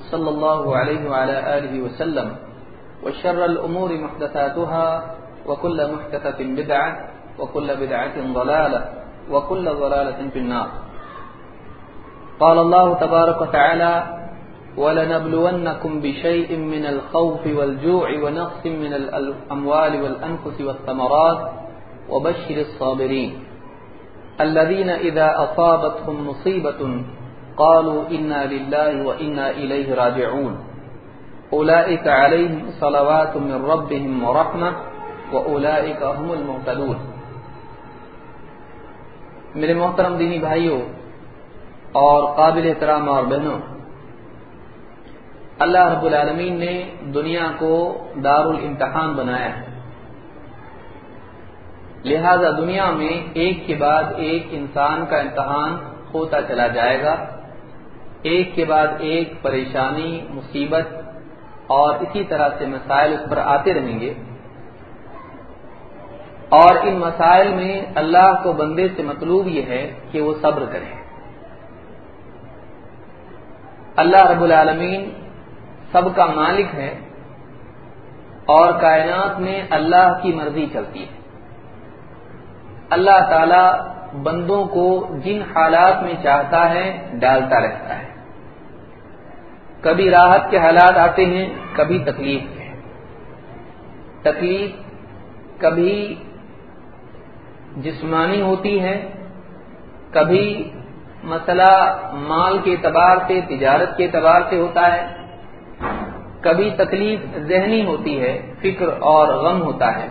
صلى الله عليه وعلى آله وسلم، وشر الأمور محدثاتها، وكل محدثة بدعة، وكل بدعة ضلالة، وكل ضلالة في النار. قال الله تبارك وتعالى ولنبلونكم بشيء من الخوف والجوع ونقص من الأموال والأنفس والثمرات، وبشر الصابرين. الذين إذا أصابتهم مصيبة قالوا إنا لله وإنا إليه راجعون. أولئك عليهم صلوات من ربهم ورحمة وأولئك هم المهتدون. میرے محترم دینی بھائیوں اور قابل احترام اور بہنوں، اللہ رب العالمین نے دنیا کو دار الامتحان بنایا ہے۔ لہذا دنیا میں ایک کے بعد ایک انسان کا امتحان ہوتا چلا جائے گا۔ ایک کے بعد ایک پریشانی، مصیبت اور اسی طرح سے مسائل اس پر آتے رہیں گے۔ اور ان مسائل میں اللہ کو بندے سے مطلوب یہ ہے کہ وہ صبر کرے۔ اللہ رب العالمین سب کا مالک ہے اور کائنات میں اللہ کی مرضی چلتی ہے۔ اللہ تعالی بندوں کو جن حالات میں چاہتا ہے، ڈالتا رہتا ہے۔ کبھی راحت کے حالات آتے ہیں، کبھی تکلیف کے تکلیف کبھی جسمانی ہوتی ہے، کبھی مسئلہ مال کے اعتبار سے، تجارت کے اعتبار سے ہوتا ہے۔ کبھی تکلیف ذہنی ہوتی ہے، فکر اور غم ہوتا ہے۔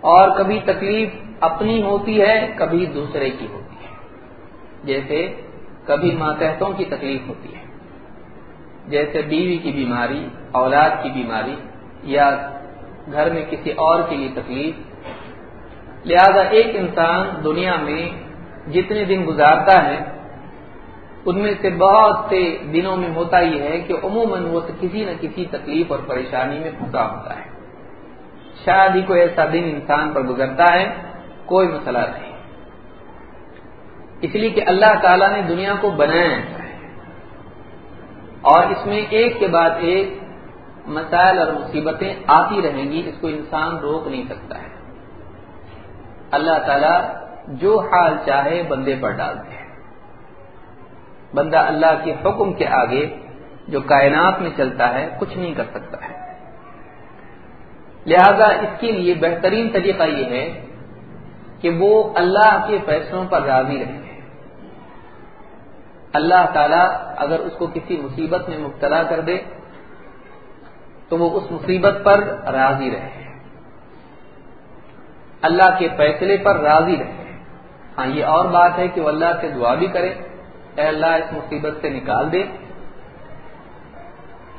اور کبھی تکلیف اپنی ہوتی ہے، کبھی دوسرے کی ہوتی ہے۔ جیسے کبھی ماتحتوں کی تکلیف ہوتی ہے۔ جیسے بیوی کی بیماری، اولاد کی بیماری یا گھر میں کسی اور کے لیے تکلیف۔ لہذا ایک انسان دنیا میں جتنے دن گزارتا ہے، ان میں سے بہت سے دنوں میں ہوتا یہ ہے کہ عموماً وہ کسی نہ کسی تکلیف اور پریشانی میں پھنسا ہوتا ہے۔ شاید ہی کوئی ایسا دن انسان پر گزرتا ہے، کوئی مسئلہ نہیں۔ اس لیے کہ اللہ تعالی نے دنیا کو بنایا ہے۔ اور اس میں ایک کے بعد ایک مسائل اور مصیبتیں آتی رہیں گی، اس کو انسان روک نہیں سکتا ہے۔ اللہ تعالی جو حال چاہے بندے پر ڈالتے ہیں بندہ اللہ کے حکم کے آگے جو کائنات میں چلتا ہے، کچھ نہیں کر سکتا ہے۔ لہذا اس کے لیے بہترین طریقہ یہ ہے کہ وہ اللہ کے فیصلوں پر راضی رہیں اللہ تعالی اگر اس کو کسی مصیبت میں مبتلا کر دے تو وہ اس مصیبت پر راضی رہے۔ اللہ کے فیصلے پر راضی رہے۔ ہاں یہ اور بات ہے کہ وہ اللہ سے دعا بھی کرے۔ اے اللہ، اس مصیبت سے نکال دے۔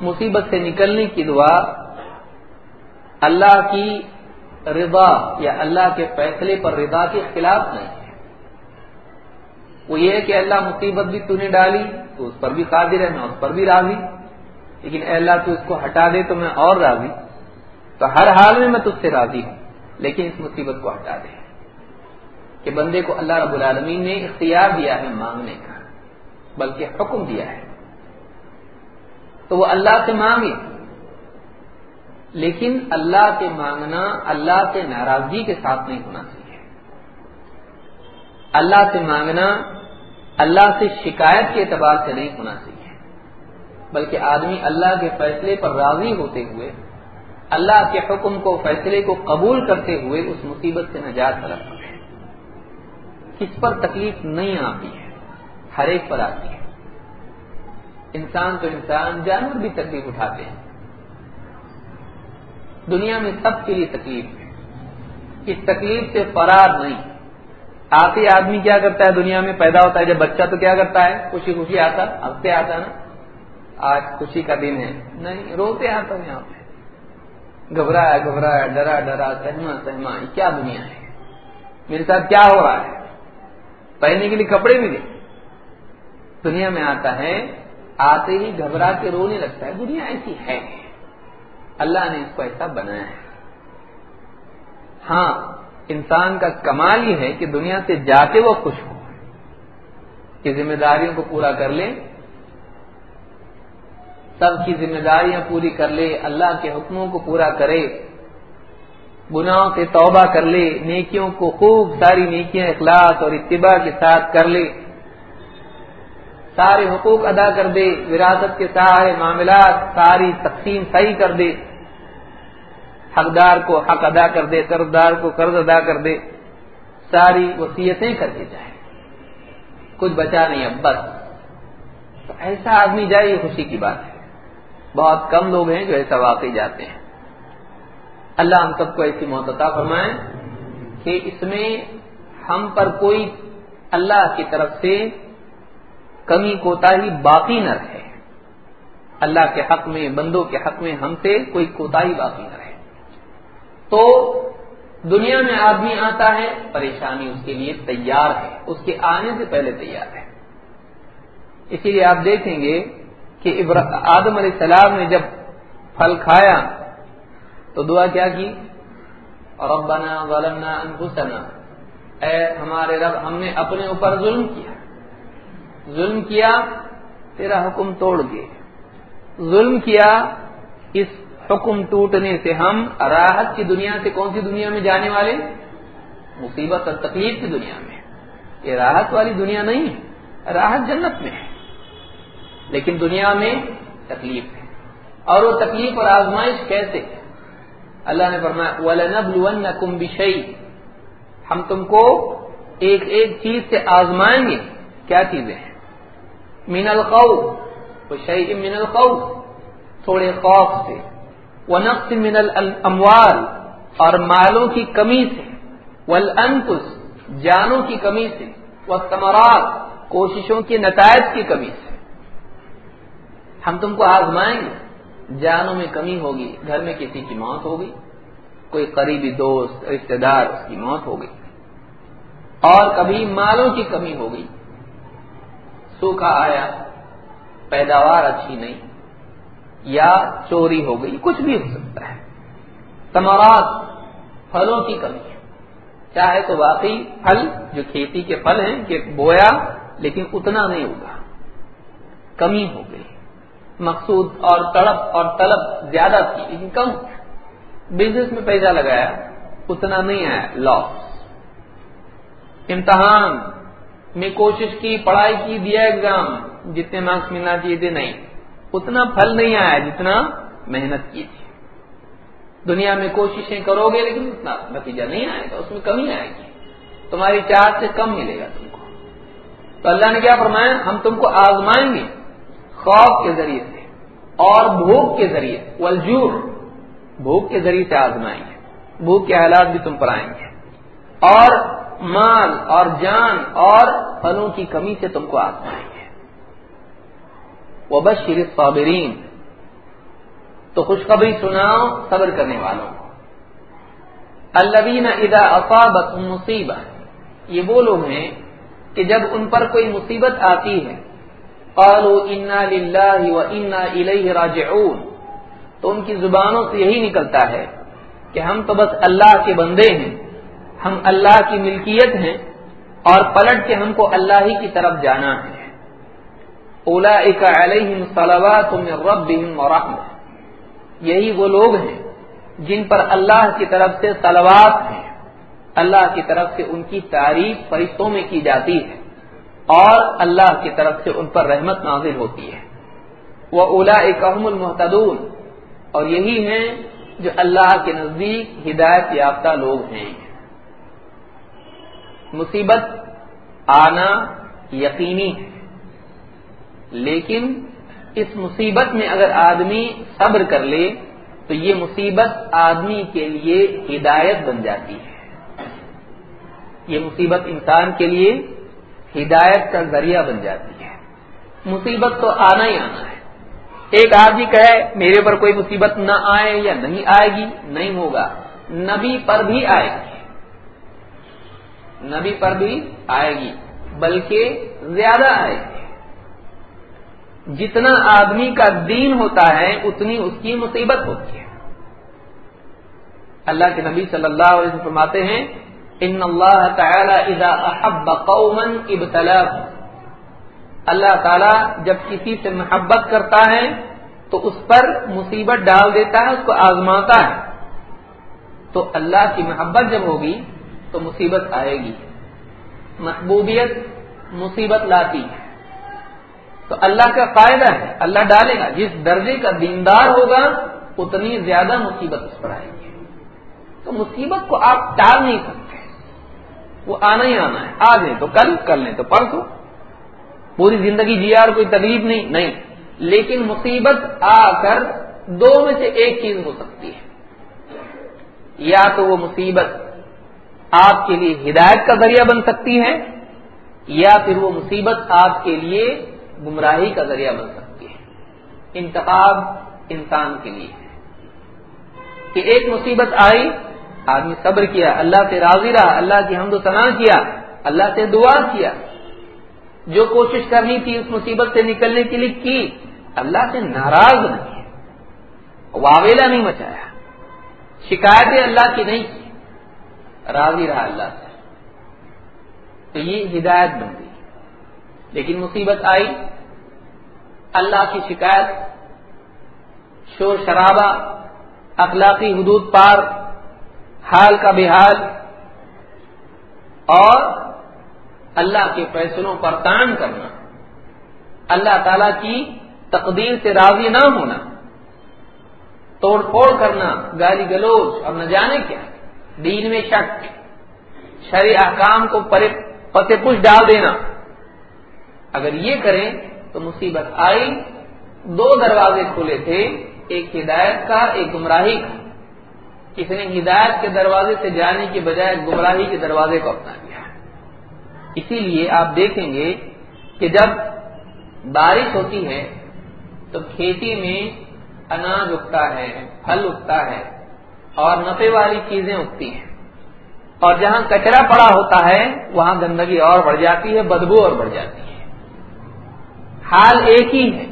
مصیبت سے نکلنے کی دعا اللہ کی رضا یا اللہ کے فیصلے پر رضا کے خلاف نہیں۔ وہ یہ ہے کہ اللہ مصیبت بھی تو نے ڈالی، تو اس پر بھی قادر ہے، میں اس پر بھی راضی۔ لیکن اے اللہ تو اس کو ہٹا دے تو میں اور راضی۔ تو ہر حال میں میں تجھ سے راضی ہوں، لیکن اس مصیبت کو ہٹا دے۔ کہ بندے کو اللہ رب العالمین نے اختیار دیا ہے مانگنے کا، بلکہ حکم دیا ہے۔ تو وہ اللہ سے مانگے۔ لیکن اللہ سے مانگنا، اللہ سے ناراضگی کے ساتھ نہیں ہونا چاہیے۔ اللہ سے مانگنا اللہ سے شکایت کے اعتبار سے نہیں ہونا چاہیے۔ بلکہ آدمی اللہ کے فیصلے پر راضی ہوتے ہوئے، اللہ کے حکم کو، فیصلے کو قبول کرتے ہوئے اس مصیبت سے نجات طلب کرے کس پر تکلیف نہیں آتی ہے، ہر ایک پر آتی ہے۔ انسان تو انسان، جانور بھی تکلیف اٹھاتے ہیں۔ دنیا میں سب کے لیے تکلیف ہے۔ اس تکلیف سے فرار نہیں۔ آتے آدمی کیا کرتا ہے؟ دنیا میں پیدا ہوتا ہے۔ جب بچہ تو کیا کرتا ہے؟ خوشی خوشی آتا ہفتے آتا نا۔ آج خوشی کا دن ہے۔ نہیں، روتے آتا ہوں یہاں پہ۔ گھبرایا گھبرایا، ڈرا ڈرا، سہما سہما کیا دنیا ہے؟ میرے ساتھ کیا ہو رہا ہے؟ پہننے کے لیے کپڑے ملے دنیا میں آتا ہے، آتے ہی گھبرا کے رونے لگتا ہے۔ دنیا ایسی ہے۔ اللہ نے اس کو ایسا بنایا ہے۔ ہاں انسان کا کمال یہ ہے کہ دنیا سے جاتے وہ خوش ہو کہ ذمہ داریوں کو پورا کر لے سب کی ذمہ داریاں پوری کر لے، اللہ کے حکموں کو پورا کرے، گناہوں سے توبہ کر لے، نیکیوں کو خوب ساری نیکیاں، اخلاص اور اتباع کے ساتھ کر لے، سارے حقوق ادا کر دے، وراثت کے سارے معاملات، ساری تقسیم صحیح کر دے۔ حقدار کو حق ادا کر دے، قرضدار کو قرض ادا کر دے۔ ساری وصیتیں کر کے جائے۔ کچھ بچا نہیں اب، بس۔ تو ایسا آدمی جائے، یہ خوشی کی بات ہے۔ بہت کم لوگ ہیں جو ایسا واقعی جاتے ہیں۔ اللہ ہم سب کو ایسی محتتا فرمائے کہ اس میں ہم پر کوئی اللہ کی طرف سے کمی کوتا ہی باقی نہ رہے۔ اللہ کے حق میں، بندوں کے حق میں ہم سے کوئی کوتا ہی باقی نہ رہے۔ تو دنیا میں آدمی آتا ہے، پریشانی اس کے لیے تیار ہے۔ اس کے آنے سے پہلے تیار ہے۔ اسی لیے آپ دیکھیں گے کہ آدم علیہ السلام نے جب پھل کھایا تو دعا کیا کی؟ ربنا ظلمنا انفسنا۔ اے ہمارے رب، ہم نے اپنے اوپر ظلم کیا۔ ظلم کیا، تیرا حکم توڑ گئے۔ ظلم کیا، اس حکم ٹوٹنے سے ہم راحت کی دنیا سے کون سی دنیا میں جانے والے؟ مصیبت اور تکلیف کی دنیا میں۔ یہ راحت والی دنیا نہیں ہے راحت جنت میں ہے۔ لیکن دنیا میں تکلیف ہے۔ اور وہ تکلیف اور آزمائش کیسے؟ اللہ نے فرمایا، وَلَنَبْلُوَنَّكُمْ بِشَيْءٍ۔ ہم تم کو ایک ایک چیز سے آزمائیں گے۔ کیا چیزیں ہیں؟ من الخوف وشيء من الخوف تھوڑے خوف سے۔ ونقص من الاموال، اور مالوں کی کمی سے، والانفس، جانوں کی کمی سے، والثمرات، کوششوں کے نتائج کی کمی سے۔ ہم تم کو آزمائیں گے، جانوں میں کمی ہوگی، گھر میں کسی کی موت ہوگی، کوئی قریبی دوست رشتے دار، اس کی موت ہو گئی اور کبھی مالوں کی کمی ہو گئی سوکھا آیا، پیداوار اچھی نہیں۔ یا چوری ہو گئی، کچھ بھی ہو سکتا ہے۔ تمارات پھلوں کی کمی۔ ہے چاہے تو واقعی پھل، جو کھیتی کے پھل ہیں، کہ بویا، لیکن اتنا نہیں ہوگا۔ کمی ہو گئی۔ مقصود اور تڑپ اور طلب زیادہ تھی، لیکن کم۔ بزنس میں پیسہ لگایا، اتنا نہیں آیا۔ لاس امتحان میں کوشش کی، پڑھائی کی، دیا ایگزام جتنے مارکس ملنا چاہیے تھے، نہیں۔ اتنا پھل نہیں آیا جتنا محنت کی تھی۔ دنیا میں کوششیں کرو گے لیکن اتنا نتیجہ نہیں آئے گا، اس میں کمی آئے گی۔ تمہاری چار سے کم ملے گا تم کو۔ تو اللہ نے کیا فرمایا؟ ہم تم کو آزمائیں گے خوف کے ذریعے سے اور بھوک کے ذریعے والجور بھوک کے ذریعے سے آزمائیں گے۔ بھوک کے حالات بھی تم پر آئیں گے۔ اور مال اور جان اور پھلوں کی کمی سے تم کو آزمائیں گے۔ وہ بس شریف صابرین تو خوشخبری سناؤ، صبر کرنے والوں کو۔ البین ادا افابت مصیبت یہ وہ لوگ ہیں کہ جب ان پر کوئی مصیبت آتی ہے، قالوا انا للہ و انا الیہ راجعون۔ تو ان کی زبانوں سے یہی نکلتا ہے کہ ہم تو بس اللہ کے بندے ہیں، ہم اللہ کی ملکیت ہیں اور پلٹ کے ہم کو اللہ ہی کی طرف جانا ہے۔ اولا علیہم صلوات من ربهم ورحمہ یہی وہ لوگ ہیں جن پر اللہ کی طرف سے سلوات ہیں۔ اللہ کی طرف سے ان کی تعریف فرشتوں میں کی جاتی ہے اور اللہ کی طرف سے ان پر رحمت نازل ہوتی ہے۔ وہ اولا اکم المحتدون اور یہی ہیں جو اللہ کے نزدیک ہدایت یافتہ لوگ ہیں۔ مصیبت آنا یقینی ہے۔ لیکن اس مصیبت میں اگر آدمی صبر کر لے، تو یہ مصیبت آدمی کے لیے ہدایت بن جاتی ہے۔ یہ مصیبت انسان کے لیے ہدایت کا ذریعہ بن جاتی ہے۔ مصیبت تو آنا ہی آنا ہے۔ ایک آدمی کہے، میرے پر کوئی مصیبت نہ آئے یا نہیں آئے گی، نہیں ہوگا۔ نبی پر بھی آئے گی۔ نبی پر بھی آئے گی، بلکہ زیادہ آئے گی۔ جتنا آدمی کا دین ہوتا ہے، اتنی اس کی مصیبت ہوتی ہے۔ اللہ کے نبی صلی اللہ علیہ وسلم فرماتے ہیں، ان اللہ تعالی اذا احب قوما ابتلا اللہ تعالی جب کسی سے محبت کرتا ہے، تو اس پر مصیبت ڈال دیتا ہے، اس کو آزماتا ہے۔ تو اللہ کی محبت جب ہوگی، تو مصیبت آئے گی۔ محبوبیت مصیبت لاتی ہے۔ تو اللہ کا فائدہ ہے، اللہ ڈالے گا۔ جس درجے کا دیندار ہوگا، اتنی زیادہ مصیبت اس پر آئے گی۔ تو مصیبت کو آپ ٹال نہیں سکتے۔ وہ آنا ہی آنا ہے۔ آج نہیں تو کل کل نہیں تو پرسوں۔ پوری زندگی جیا اور کوئی تکلیف نہیں نہیں۔ لیکن مصیبت آ کر دو میں سے ایک چیز ہو سکتی ہے۔ یا تو وہ مصیبت آپ کے لیے ہدایت کا ذریعہ بن سکتی ہے، یا پھر وہ مصیبت آپ کے لیے گمراہی کا ذریعہ بن سکتی ہے۔ انتخاب انسان کے لیے ہے۔ کہ ایک مصیبت آئی، آدمی صبر کیا، اللہ سے راضی رہا، اللہ کی حمد و ثنا کیا، اللہ سے دعا کیا۔ جو کوشش کرنی تھی اس مصیبت سے نکلنے کے لیے کی، اللہ سے ناراض نہیں واویلا نہیں مچایا۔ شکایتیں اللہ کی نہیں کی۔ راضی رہا اللہ سے۔ تو یہ ہدایت بن گئی۔ لیکن مصیبت آئی۔ اللہ کی شکایت، شور شرابہ، اخلاقی حدود پار، حال کا بحال، اور اللہ کے فیصلوں پر تان کرنا۔ اللہ تعالی کی تقدیر سے راضی نہ ہونا۔ توڑ پھوڑ کرنا، گالی گلوچ، اور نہ جانے کیا۔ دین میں شک شرع احکام کو پتے پوچھ ڈال دینا۔ اگر یہ کریں تو مصیبت آئی۔ دو دروازے کھلے تھے، ایک ہدایت کا، ایک گمراہی کا۔ اس نے ہدایت کے دروازے سے جانے کے بجائے گمراہی کے دروازے کو اپنا لیا؟ اسی لیے آپ دیکھیں گے کہ جب بارش ہوتی ہے تو کھیتی میں اناج اگتا ہے، پھل اگتا ہے اور نفے والی چیزیں اگتی ہیں۔ اور جہاں کچرا پڑا ہوتا ہے، وہاں گندگی اور بڑھ جاتی ہے، بدبو اور بڑھ جاتی ہے۔ حال ایک ہی ہے۔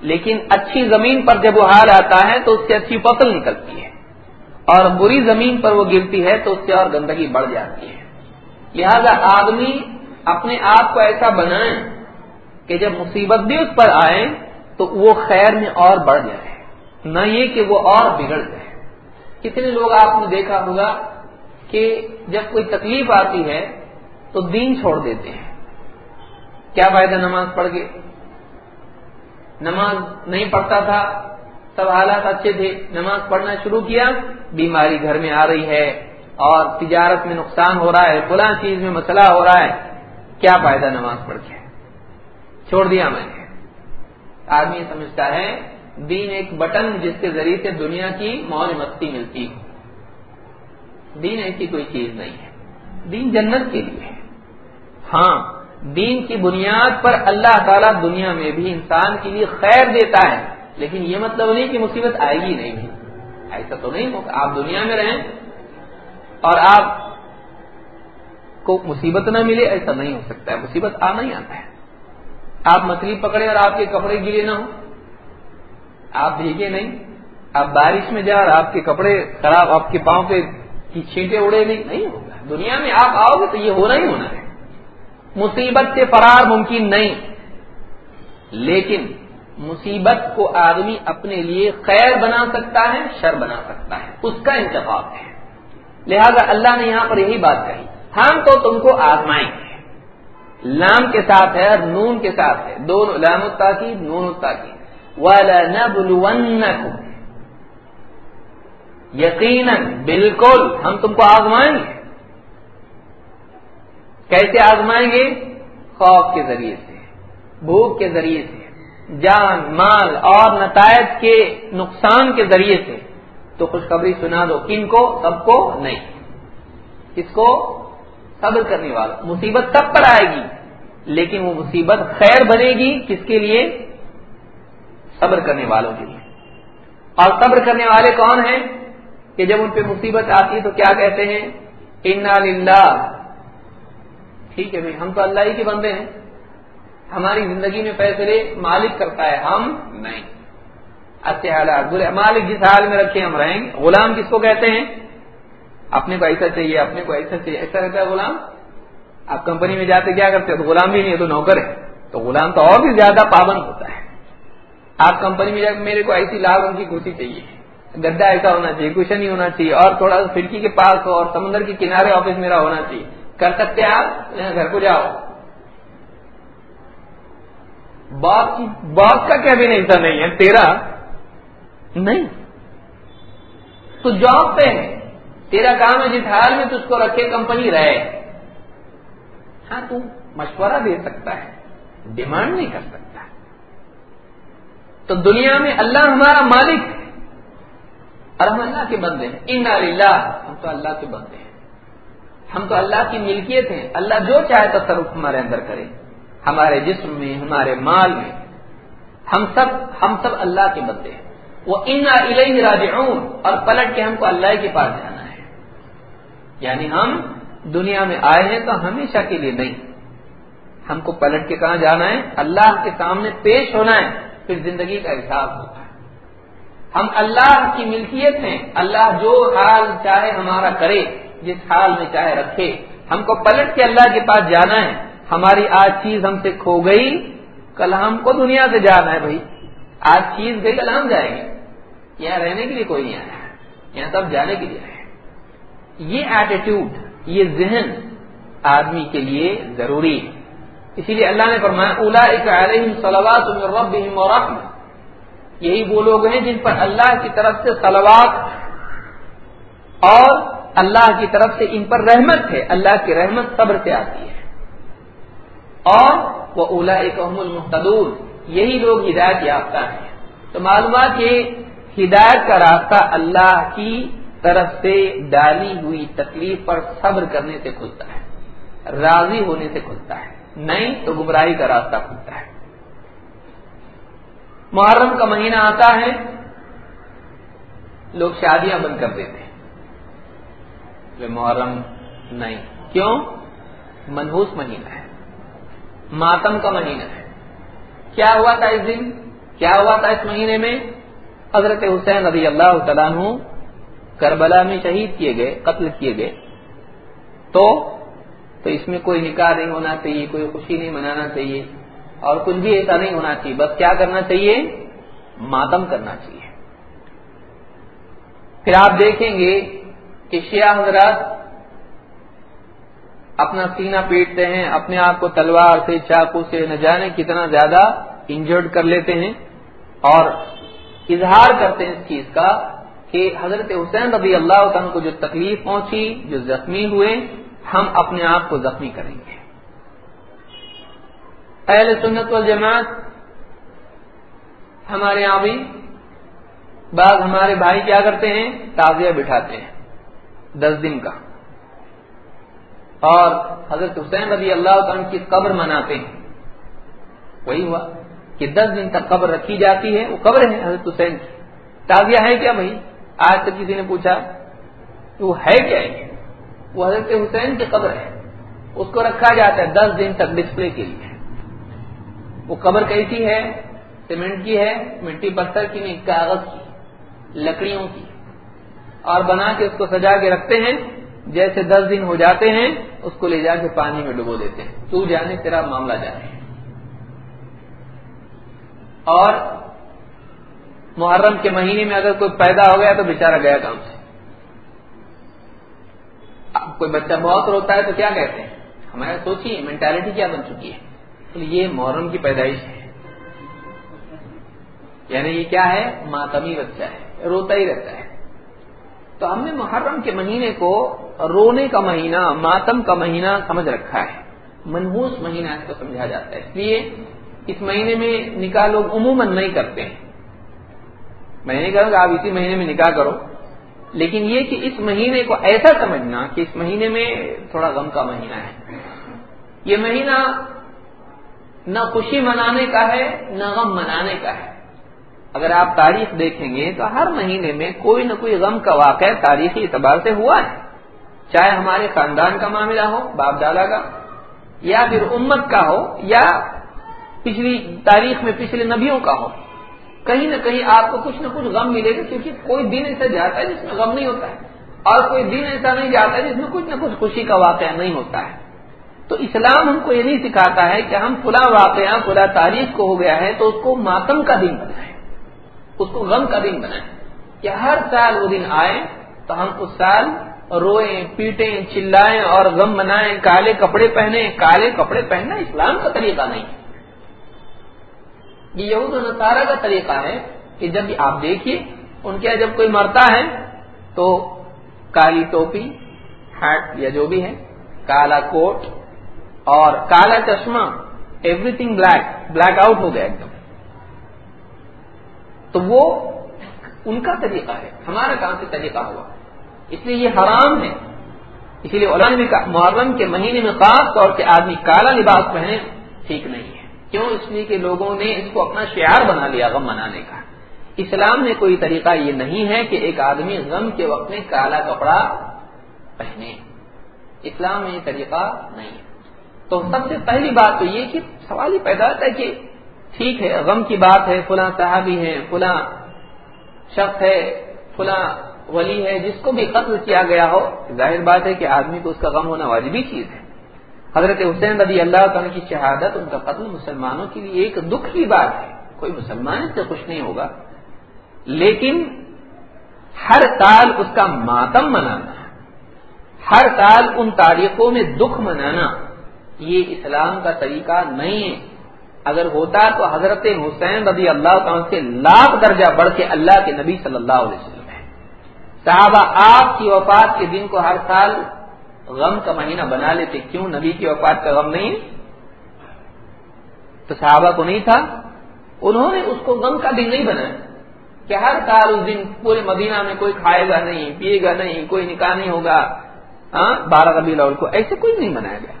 لیکن اچھی زمین پر جب وہ حال آتا ہے تو اس سے اچھی فصل نکلتی ہے۔ اور بری زمین پر وہ گرتی ہے تو اس سے اور گندگی بڑھ جاتی ہے۔ لہذا آدمی اپنے آپ کو ایسا بنائے کہ جب مصیبت بھی اس پر آئے تو وہ خیر میں اور بڑھ جائے۔ نہ یہ کہ وہ اور بگڑ جائے۔ کتنے لوگ آپ نے دیکھا ہوگا کہ جب کوئی تکلیف آتی ہے تو دین چھوڑ دیتے ہیں۔ کیا فائدہ نماز پڑھ کے؟ نماز نہیں پڑھتا تھا سب حالات اچھے تھے۔ نماز پڑھنا شروع کیا، بیماری گھر میں آ رہی ہے اور تجارت میں نقصان ہو رہا ہے، فلاں چیز میں مسئلہ ہو رہا ہے۔ کیا فائدہ نماز پڑھ کے؟ چھوڑ دیا میں نے۔ آدمی سمجھتا ہے، دین ایک بٹن جس کے ذریعے سے دنیا کی موج مستی ملتی دین ایسی کوئی چیز نہیں ہے۔ دین جنت کے لیے ہاں دین کی بنیاد پر اللہ تعالیٰ دنیا میں بھی انسان کے لیے خیر دیتا ہے، لیکن یہ مطلب نہیں کہ مصیبت آئے گی نہیں۔ بھی ایسا تو نہیں ہوگا۔ آپ دنیا میں رہیں اور آپ کو مصیبت نہ ملے، ایسا نہیں ہو سکتا ہے۔ مصیبت آنا ہی آتا ہے۔ آپ مچھلی پکڑے اور آپ کے کپڑے گرے نہ ہو آپ بھیگے نہیں۔ آپ بارش میں جا اور آپ کے کپڑے خراب، آپ کے پاؤں پہ چھینٹے اڑے نہیں۔ نہیں ہوگا۔ دنیا میں آپ آؤ گے تو یہ ہونا ہی ہونا ہے۔ مصیبت سے فرار ممکن نہیں۔ لیکن مصیبت کو آدمی اپنے لیے خیر بنا سکتا ہے، شر بنا سکتا ہے۔ اس کا انتخاب ہے۔ لہذا اللہ نے یہاں پر یہی بات کہی، ہم تو تم کو آزمائیں گے۔ لام کے ساتھ ہے اور نون کے ساتھ ہے۔ دونوں، لام التاقید نون التاقید وَلَنَبْلُوَنَّكُمْ یقیناً، بالکل ہم تم کو آزمائیں گے۔ کیسے آزمائیں گے؟ خوف کے ذریعے سے، بھوک کے ذریعے سے، جان، مال اور نتائج کے نقصان کے ذریعے سے۔ تو خوشخبری سنا دو، کن کو؟ سب کو نہیں۔ کس کو؟ صبر کرنے والا۔ مصیبت تب پر آئے گی، لیکن وہ مصیبت خیر بنے گی کس کے لیے؟ صبر کرنے والوں کے لیے۔ اور صبر کرنے والے کون ہیں؟ کہ جب ان پہ مصیبت آتی ہے تو کیا کہتے ہیں؟ انا للہ ٹھیک ہے بھائی ہم تو اللہ ہی کے بندے ہیں۔ ہماری زندگی میں فیصلے مالک کرتا ہے، ہم نہیں۔ اچھے حالات مالک جس حال میں رکھے ہم رہیں گے۔ غلام کس کو کہتے ہیں؟ اپنے کو ایسا چاہیے، اپنے کو ایسا چاہیے۔ ایسا رہتا ہے غلام؟ آپ کمپنی میں جاتے کیا کرتے تو غلام بھی نہیں ہے تو نوکر ہے۔ تو غلام تو اور بھی زیادہ پابند ہوتا ہے۔ آپ کمپنی میں جا کے میرے کو ایسی لال رنگ کی کرسی چاہیے۔ گدا ایسا ہونا چاہیے کشن ہی ہونا چاہیے، اور تھوڑا سا کھڑکی کے پاس ہو اور سمندر کے کنارے آفس میرا ہونا چاہیے۔ کر سکتے آپ؟ گھر کو جاؤ۔ باس باس کا کیا بھی نہیں ایسا نہیں ہے، تیرا؟ نہیں۔ تو جاب پہ ہے۔ تیرا کام ہے، جس حال میں تو اس کو رکھے، کمپنی رہے۔ ہاں تو مشورہ دے سکتا ہے۔ ڈیمانڈ نہیں کر سکتا۔ تو دنیا میں اللہ ہمارا مالک ہے۔ اور ہم اللہ کے بندے ہیں۔ ان اللہ ہم تو اللہ کے بندے ہیں۔ ہم تو اللہ کی ملکیت ہیں۔ اللہ جو چاہے تو ہمارے اندر کرے۔ ہمارے جسم میں، ہمارے مال میں۔ ہم سب ہم سب اللہ کے بندے ہیں۔ وہ ان راجعون۔ اور پلٹ کے ہم کو اللہ کے پاس جانا ہے۔ یعنی ہم دنیا میں آئے ہیں تو ہمیشہ کے لیے نہیں۔ ہم کو پلٹ کے کہاں جانا ہے؟ اللہ کے سامنے پیش ہونا ہے، پھر زندگی کا حساب ہوتا ہے۔ ہم اللہ کی ملکیت ہیں۔ اللہ جو حال چاہے ہمارا کرے۔ جس حال میں چاہے رکھے۔ ہم کو پلٹ کے اللہ کے پاس جانا ہے۔ ہماری آج چیز ہم سے کھو گئی۔ کل ہم کو دنیا سے جانا ہے بھائی۔ آج چیز گئی، کل ہم جائیں گے۔ یہاں رہنے کے لیے کوئی نہیں آیا۔ یہاں سب جانے کے لیے آئے یہ ایٹیٹیوڈ یہ ذہن آدمی کے لیے ضروری ہے۔ اسی لیے اللہ نے فرمایا اولا ایک سلوات رب اور یہی وہ لوگ ہیں جن پر اللہ کی طرف سے سلوات اور اللہ کی طرف سے ان پر رحمت ہے۔ اللہ کی رحمت صبر سے آتی ہے۔ اور وہ اولا ایک المحتدول یہی لوگ ہدایت یافتہ ہیں۔ تو معلومات یہ ہدایت کا راستہ اللہ کی طرف سے ڈالی ہوئی تکلیف پر صبر کرنے سے کھلتا ہے، راضی ہونے سے کھلتا ہے۔ نہیں تو گمراہی کا راستہ کھلتا ہے۔ محرم کا مہینہ آتا ہے، لوگ شادیاں بند کر دیتے ہیں۔ محرم نہیں۔ کیوں؟ منہوس مہینہ ہے۔ ماتم کا مہینہ ہے۔ کیا ہوا تھا اس دن؟ کیا ہوا تھا اس مہینے میں؟ حضرت حسین رضی اللہ تعالیٰ کربلا میں شہید کیے گئے، قتل کیے گئے۔ تو؟ تو اس میں کوئی نکاح نہیں ہونا چاہیے، کوئی خوشی نہیں منانا چاہیے۔ اور کچھ بھی ایسا نہیں ہونا چاہیے، بس کیا کرنا چاہیے؟ ماتم کرنا چاہیے۔ پھر آپ دیکھیں گے کہ شیعہ حضرات اپنا سینہ پیٹتے ہیں، اپنے آپ کو تلوار سے، چاقو سے نہ جانے کتنا زیادہ انجرڈ کر لیتے ہیں اور اظہار کرتے ہیں اس چیز کا کہ حضرت حسین رضی اللہ عنہ کو جو تکلیف پہنچی، جو زخمی ہوئے، ہم اپنے آپ کو زخمی کریں گے۔ اہل سنت والجماعت، ہمارے یہاں بھی بعض ہمارے بھائی کیا کرتے ہیں؟ تازیہ بٹھاتے ہیں۔ دس دن کا۔ اور حضرت حسین رضی اللہ عنہ کی قبر مناتے ہیں۔ وہی ہوا کہ دس دن تک قبر رکھی جاتی ہے، وہ قبر ہے حضرت حسین کی۔ تازیہ ہے کیا بھائی؟ آج تک کسی نے پوچھا کہ وہ ہے کیا ہے وہ حضرت حسین کی قبر ہے۔ اس کو رکھا جاتا ہے دس دن تک ڈسپلے کے لیے۔ وہ قبر کیسی ہے؟ سیمنٹ کی ہے، مٹی پتھر کی نہیں، کاغذ کی، لکڑیوں کی۔ اور بنا کے اس کو سجا کے رکھتے ہیں، جیسے دس دن ہو جاتے ہیں، اس کو لے جا کے پانی میں ڈبو دیتے ہیں۔ تو جانے تیرا معاملہ جانے۔ اور محرم کے مہینے میں اگر کوئی پیدا ہو گیا تو بےچارا گیا کام سے؟ اب کوئی بچہ بہت روتا ہے تو کیا کہتے ہیں؟ ہمارے سوچیے مینٹالٹی کیا بن چکی ہے؟ یہ محرم کی پیدائش ہے۔ یعنی یہ کیا ہے؟ ماتمی بچہ ہے، روتا ہی رہتا ہے۔ تو ہم نے محرم کے مہینے کو رونے کا مہینہ، ماتم کا مہینہ سمجھ رکھا ہے۔ منہوس مہینہ اس کو سمجھا جاتا ہے۔ اس لیے اس مہینے میں نکاح لوگ عموماً نہیں کرتے ہیں۔ میں نہیں کہوں گا آپ اسی مہینے میں نکاح کرو، لیکن یہ کہ اس مہینے کو ایسا سمجھنا کہ اس مہینے میں تھوڑا غم کا مہینہ ہے۔ یہ مہینہ نہ خوشی منانے کا ہے، نہ غم منانے کا ہے۔ اگر آپ تاریخ دیکھیں گے تو ہر مہینے میں کوئی نہ کوئی غم کا واقعہ تاریخی اعتبار سے ہوا ہے۔ چاہے ہمارے خاندان کا معاملہ ہو، باپ دادا کا، یا پھر امت کا ہو، یا پچھلی تاریخ میں پچھلے نبیوں کا ہو۔ کہیں نہ کہیں آپ کو کچھ نہ کچھ غم ملے گا، کیونکہ کوئی دن ایسا جاتا ہے جس میں غم نہیں ہوتا ہے۔ اور کوئی دن ایسا نہیں جاتا ہے جس میں کچھ نہ کچھ خوشی کا واقعہ نہیں ہوتا ہے۔ تو اسلام ہم کو یہ نہیں سکھاتا ہے کہ ہم فلاں واقعہ، فلاں تاریخ کو ہو گیا ہے تو اس کو ماتم کا دن بنائیں۔ اس کو غم کا دن بنائیں کہ ہر سال وہ دن آئے تو ہم اس سال روئیں، پیٹیں، چلائیں اور غم منائیں، کالے کپڑے پہنے کالے کپڑے پہننا اسلام کا طریقہ نہیں۔ ہے یہ یہود و نصارہ کا طریقہ ہے کہ جب آپ دیکھیے، ان کے جب کوئی مرتا ہے تو کالی ٹوپی، ہیٹ یا جو بھی ہے، کالا کوٹ اور کالا چشمہ everything black black out ہو گیا ایک دم۔ تو وہ ان کا طریقہ ہے ہمارا کہاں سے طریقہ ہوا۔ اس لیے یہ حرام ہے۔ اسی لیے علماء نے محرم کے مہینے میں خاص طور سے آدمی کالا لباس پہنے ٹھیک نہیں ہے۔ کیوں؟ اس لیے کہ لوگوں نے اس کو اپنا شعار بنا لیا غم منانے کا۔ اسلام میں کوئی طریقہ یہ نہیں ہے کہ ایک آدمی غم کے وقت میں کالا کپڑا پہنے۔ اسلام میں یہ طریقہ نہیں ہے۔ تو سب سے پہلی بات تو یہ کہ سوال ہی پیدا ہوتا ہے کہ ٹھیک ہے، غم کی بات ہے، فلاں صحابی ہے فلاں شخص ہے، فلاں ولی ہے، جس کو بھی قتل کیا گیا ہو، ظاہر بات ہے کہ آدمی کو اس کا غم ہونا واجبی چیز ہے۔ حضرت حسین رضی اللہ تعالیٰ کی شہادت ان کا قتل مسلمانوں کے لیے ایک دکھ کی بات ہے۔ کوئی مسلمان اس سے خوش نہیں ہوگا۔ لیکن ہر سال اس کا ماتم منانا، ہر سال ان تاریخوں میں دکھ منانا، یہ اسلام کا طریقہ نہیں ہے۔ اگر ہوتا تو حضرت حسین رضی اللہ تعالیٰ سے لاکھ درجہ بڑھ کے اللہ کے نبی صلی اللہ علیہ وسلم ہے صحابہ آپ کی وفات کے دن کو ہر سال غم کا مہینہ بنا لیتے، کیوں نبی کی وفات کا غم نہیں؟ تو صحابہ کو نہیں تھا؟ انہوں نے اس کو غم کا دن نہیں بنایا کہ ہر سال اس دن پورے مدینہ میں کوئی کھائے گا نہیں، پیے گا نہیں، کوئی نکاح نہیں ہوگا۔ ہاں بارہ ربی الاول کو ایسے کوئی نہیں منایا گیا۔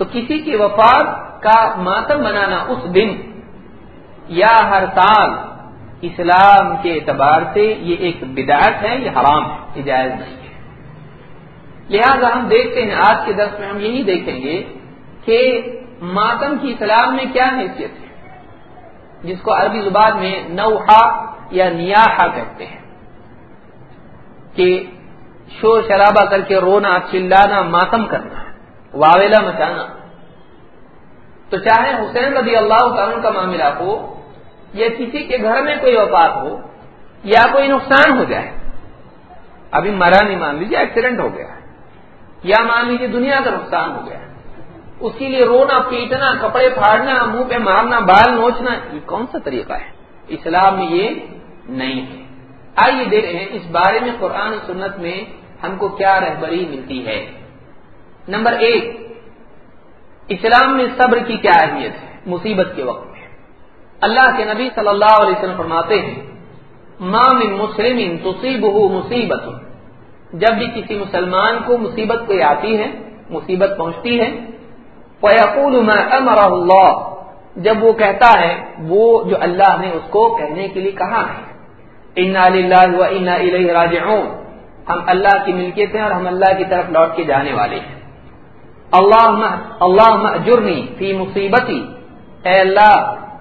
تو کسی کی وفات کا ماتم بنانا اس دن یا ہر سال اسلام کے اعتبار سے یہ ایک بدعت ہے، یہ حرام ہے، یہ جائز نہیں ہے۔ لہذا ہم دیکھتے ہیں، آج کے درس میں ہم یہی دیکھیں گے کہ ماتم کی اسلام میں کیا حیثیت ہے۔ جس کو عربی زبان میں نوحا یا نیاحا کہتے ہیں۔ کہ شور شرابہ کر کے رونا، چلانا، ماتم کرنا۔ واویلا مچانا تو چاہے حسین رضی اللہ تعالیٰ کا معاملہ ہو، یا کسی کے گھر میں کوئی وفات ہو، یا کوئی نقصان ہو جائے، ابھی مرا نہیں، مان لیجیے ایکسیڈنٹ ہو گیا۔ یا مان لیجیے دنیا کا نقصان ہو گیا۔ اس کے لیے رونا، پیٹنا، کپڑے پھاڑنا، منہ پہ مارنا، بال نوچنا، یہ کون سا طریقہ ہے؟ اسلام میں یہ نہیں ہے۔ آئیے دیکھ رہے ہیں اس بارے میں قرآن سنت میں ہم کو کیا رہبری ملتی ہے۔ نمبر ایک، اسلام میں صبر کی کیا اہمیت ہے؟ مصیبت کے وقت میں۔ اللہ کے نبی صلی اللہ علیہ وسلم فرماتے ہیں مام مسلم تصیب ہو مصیبت. جب بھی کسی مسلمان کو مصیبت کوئی آتی ہے، مصیبت پہنچتی ہے فیقول امر اللہ جب وہ کہتا ہے، وہ جو اللہ نے اس کو کہنے کے لیے کہا ہے۔ انا و انا راجعون۔ ہم اللہ کی ملکیت ہیں اور ہم اللہ کی طرف لوٹ کے جانے والے ہیں۔ اللہ اللہ جرنی فی مصیبتی۔ اے اللہ،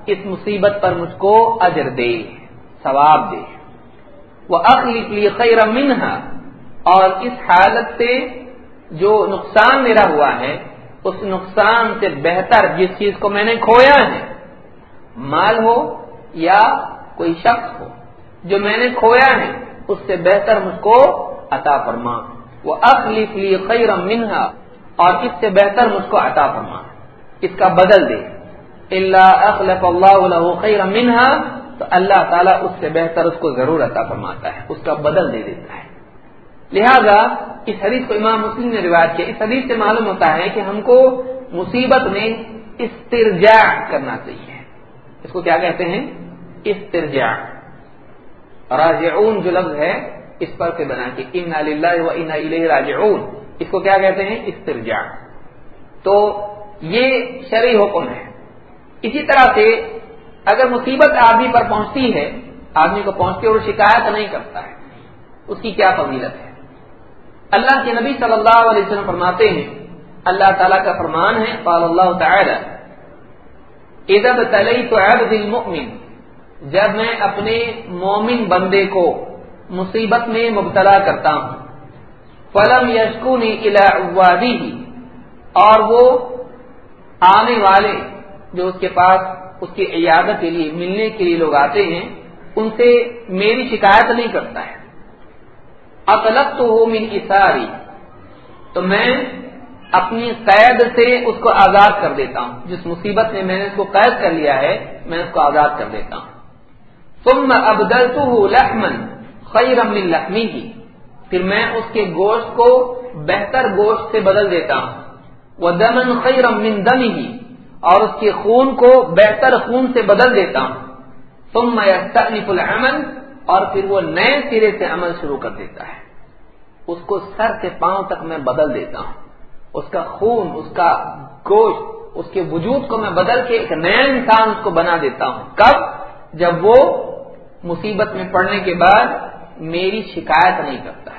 اس مصیبت پر مجھ کو اجر دے، ثواب دے۔ وہ اخلی خیر منہا اور اس حالت سے جو نقصان میرا ہوا ہے، اس نقصان سے بہتر جس چیز کو میں نے کھویا ہے، مال ہو یا کوئی شخص ہو، جو میں نے کھویا ہے، اس سے بہتر مجھ کو عطا فرما۔ وہ اخلیف لی خیر منہا اور اس سے بہتر مجھ کو عطا فرما۔ اس کا بدل دے۔ اللہ اخلف اللہ خیر منہا تو اللہ تعالیٰ اس سے بہتر اس کو ضرور عطا فرماتا ہے۔ اس کا بدل دے دیتا ہے۔ لہذا اس حدیث کو امام مسلم نے روایت کیا۔ اس حدیث سے معلوم ہوتا ہے کہ ہم کو مصیبت میں استرجاع کرنا چاہیے۔ اس کو کیا کہتے ہیں؟ استرجاع۔ راجعون جو لفظ ہے، اس پر سے بنا کے ان اللہ و ان راجعون۔ اس کو کیا کہتے ہیں؟ استرجاع. تو یہ شرعی حکم ہے. اسی طرح سے اگر مصیبت آدمی پر پہنچتی ہے، آدمی کو پہنچتی ہے اور شکایت نہیں کرتا ہے، اس کی کیا فضیلت ہے؟ اللہ کے نبی صلی اللہ علیہ وسلم فرماتے ہیں، اللہ تعالیٰ کا فرمان ہے، قال اللہ تعالی ادب تلئی تو عبد المؤمن، جب میں اپنے مومن بندے کو مصیبت میں مبتلا کرتا ہوں فلم یشکونی الا اور وہ آنے والے جو اس کے پاس اس کی عیادت کے لیے ملنے کے لیے لوگ آتے ہیں، ان سے میری شکایت نہیں کرتا ہے۔ اطلق تو ہو من اساری تو میں اپنی قید سے اس کو آزاد کر دیتا ہوں۔ جس مصیبت میں میں نے اس کو قید کر لیا ہے، میں اس کو آزاد کر دیتا ہوں۔ تم ابدل تو لکھمن خیرم لکھمی کی پھر میں اس کے گوشت کو بہتر گوشت سے بدل دیتا ہوں۔ وہ دمن خیرم من دمی ہی اور اس کے خون کو بہتر خون سے بدل دیتا ہوں۔ تم میں تکنیف الحمن اور پھر وہ نئے سرے سے عمل شروع کر دیتا ہے۔ اس کو سر سے پاؤں تک میں بدل دیتا ہوں۔ اس کا خون، اس کا گوشت، اس کے وجود کو میں بدل کے ایک نیا انسان اس کو بنا دیتا ہوں۔ کب؟ جب وہ مصیبت میں پڑنے کے بعد میری شکایت نہیں کرتا۔ ہے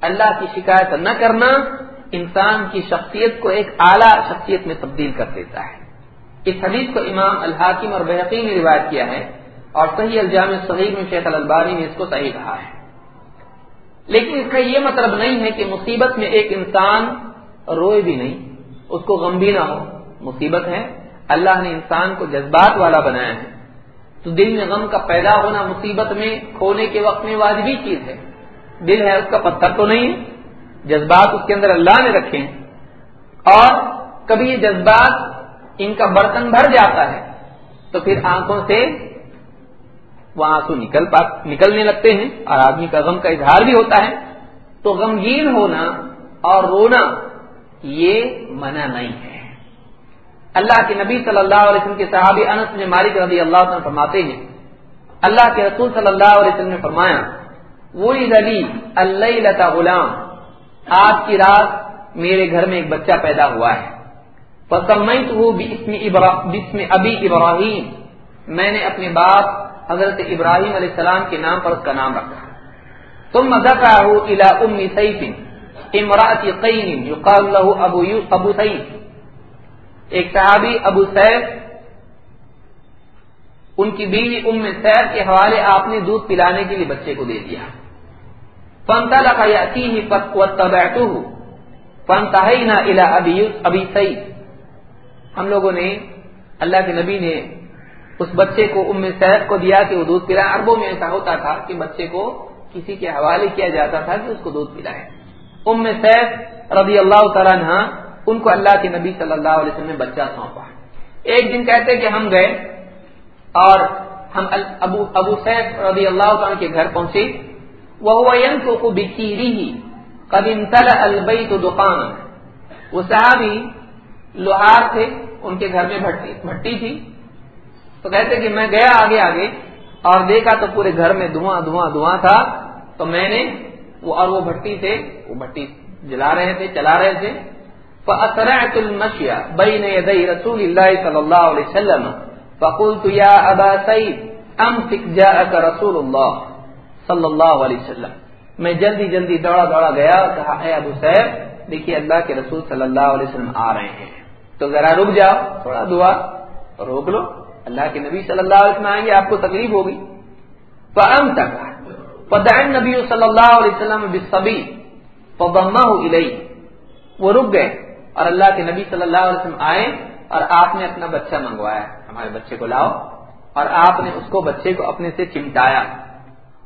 اللہ کی شکایت نہ کرنا انسان کی شخصیت کو ایک اعلی شخصیت میں تبدیل کر دیتا ہے۔ اس حدیث کو امام الحاکم اور بحقی نے روایت کیا ہے اور صحیح الجام صحیح میں شیخ الباری نے اس کو صحیح کہا ہے۔ لیکن اس کا یہ مطلب نہیں ہے کہ مصیبت میں ایک انسان روئے بھی نہیں، اس کو غم بھی نہ ہو۔ مصیبت ہے، اللہ نے انسان کو جذبات والا بنایا ہے۔ تو دل میں غم کا پیدا ہونا مصیبت میں، کھونے کے وقت میں واجبی چیز ہے۔ دل ہے اس کا پتھر تو نہیں ہے، جذبات اس کے اندر اللہ نے رکھے ہیں۔ اور کبھی یہ جذبات ان کا برتن بھر جاتا ہے، تو پھر آنکھوں سے وہ آنسو نکل پا، نکلنے لگتے ہیں۔ اور آدمی کا غم کا اظہار بھی ہوتا ہے۔ تو غمگین ہونا اور رونا، یہ منع نہیں ہے۔ اللہ کے نبی صلی اللہ علیہ وسلم کے صحابی انس نے مالک رضی اللہ عنہ فرماتے ہیں، اللہ کے رسول صلی اللہ علیہ وسلم نے فرمایا وہی علی اللہ غلام آج کی رات میرے گھر میں ایک بچہ پیدا ہوا ہے۔ پسمت ہوں بسم ابی ابراہیم میں نے اپنے باپ حضرت ابراہیم علیہ السلام کے نام پر اس کا نام رکھا۔ تم ذکا الا ام سعید امراط قین یقال له ابو ابو سعید ایک صحابی ابو سیف ان کی بیوی ام سیف کے حوالے آپ نے دودھ پلانے کے لیے بچے کو دے دیا۔ فنتا لکھا یاتی ہی بیٹھو فنتا نہ الا ابی ابی سعید۔ ہم لوگوں نے اللہ کے نبی نے اس بچے کو ام سیف کو دیا کہ وہ دودھ پلائے۔ اربوں میں ایسا ہوتا تھا کہ بچے کو کسی کے حوالے کیا جاتا تھا کہ اس کو دودھ پلائے۔ ام سیف رضی اللہ تعالیٰ نے ان کو اللہ کے نبی صلی اللہ علیہ وسلم نے بچہ سونپا۔ ایک دن کہتے کہ ہم گئے۔ اور ہم ابو ابو سیف رضی اللہ تعالیٰ کے گھر پہنچے۔ وہ کو بکیری ہی قدیم تل البئی تو دکان وہ صحابی لوہار تھے، ان کے گھر میں بھٹی تھی۔ تو کہتے کہ میں گیا آگے آگے اور دیکھا تو پورے گھر میں دھواں دھواں دھواں تھا۔ تو میں نے وہ اور وہ بھٹی سے وہ بھٹی جلا رہے تھے، چلا رہے تھے۔ فأسرعت المشي بين يدي رسول الله صلى الله عليه وسلم۔ فقلت يا أبا سيد، أمسك جاءك رسول الله صلی اللہ علیہ وسلم. میں جلدی جلدی دوڑا دوڑا گیا اور کہا، اے ابو سیب، دیکھیے اللہ کے رسول صلی اللہ علیہ وسلم آ رہے ہیں۔ تو ذرا رک جاؤ، تھوڑا دعا روک لو۔ اللہ کے نبی صلی اللہ علیہ وسلم آئیں گے، آپ کو تکلیف ہوگی۔ فام تک فدعن نبی صلی اللہ علیہ وسلم بسبی فضمہ الیہ وہ رک گئے اور اللہ کے نبی صلی اللہ علیہ وسلم آئے۔ اور آپ نے اپنا بچہ منگوایا ہمارے بچے کو لاؤ۔ اور آپ نے اس کو بچے کو اپنے سے چمٹایا۔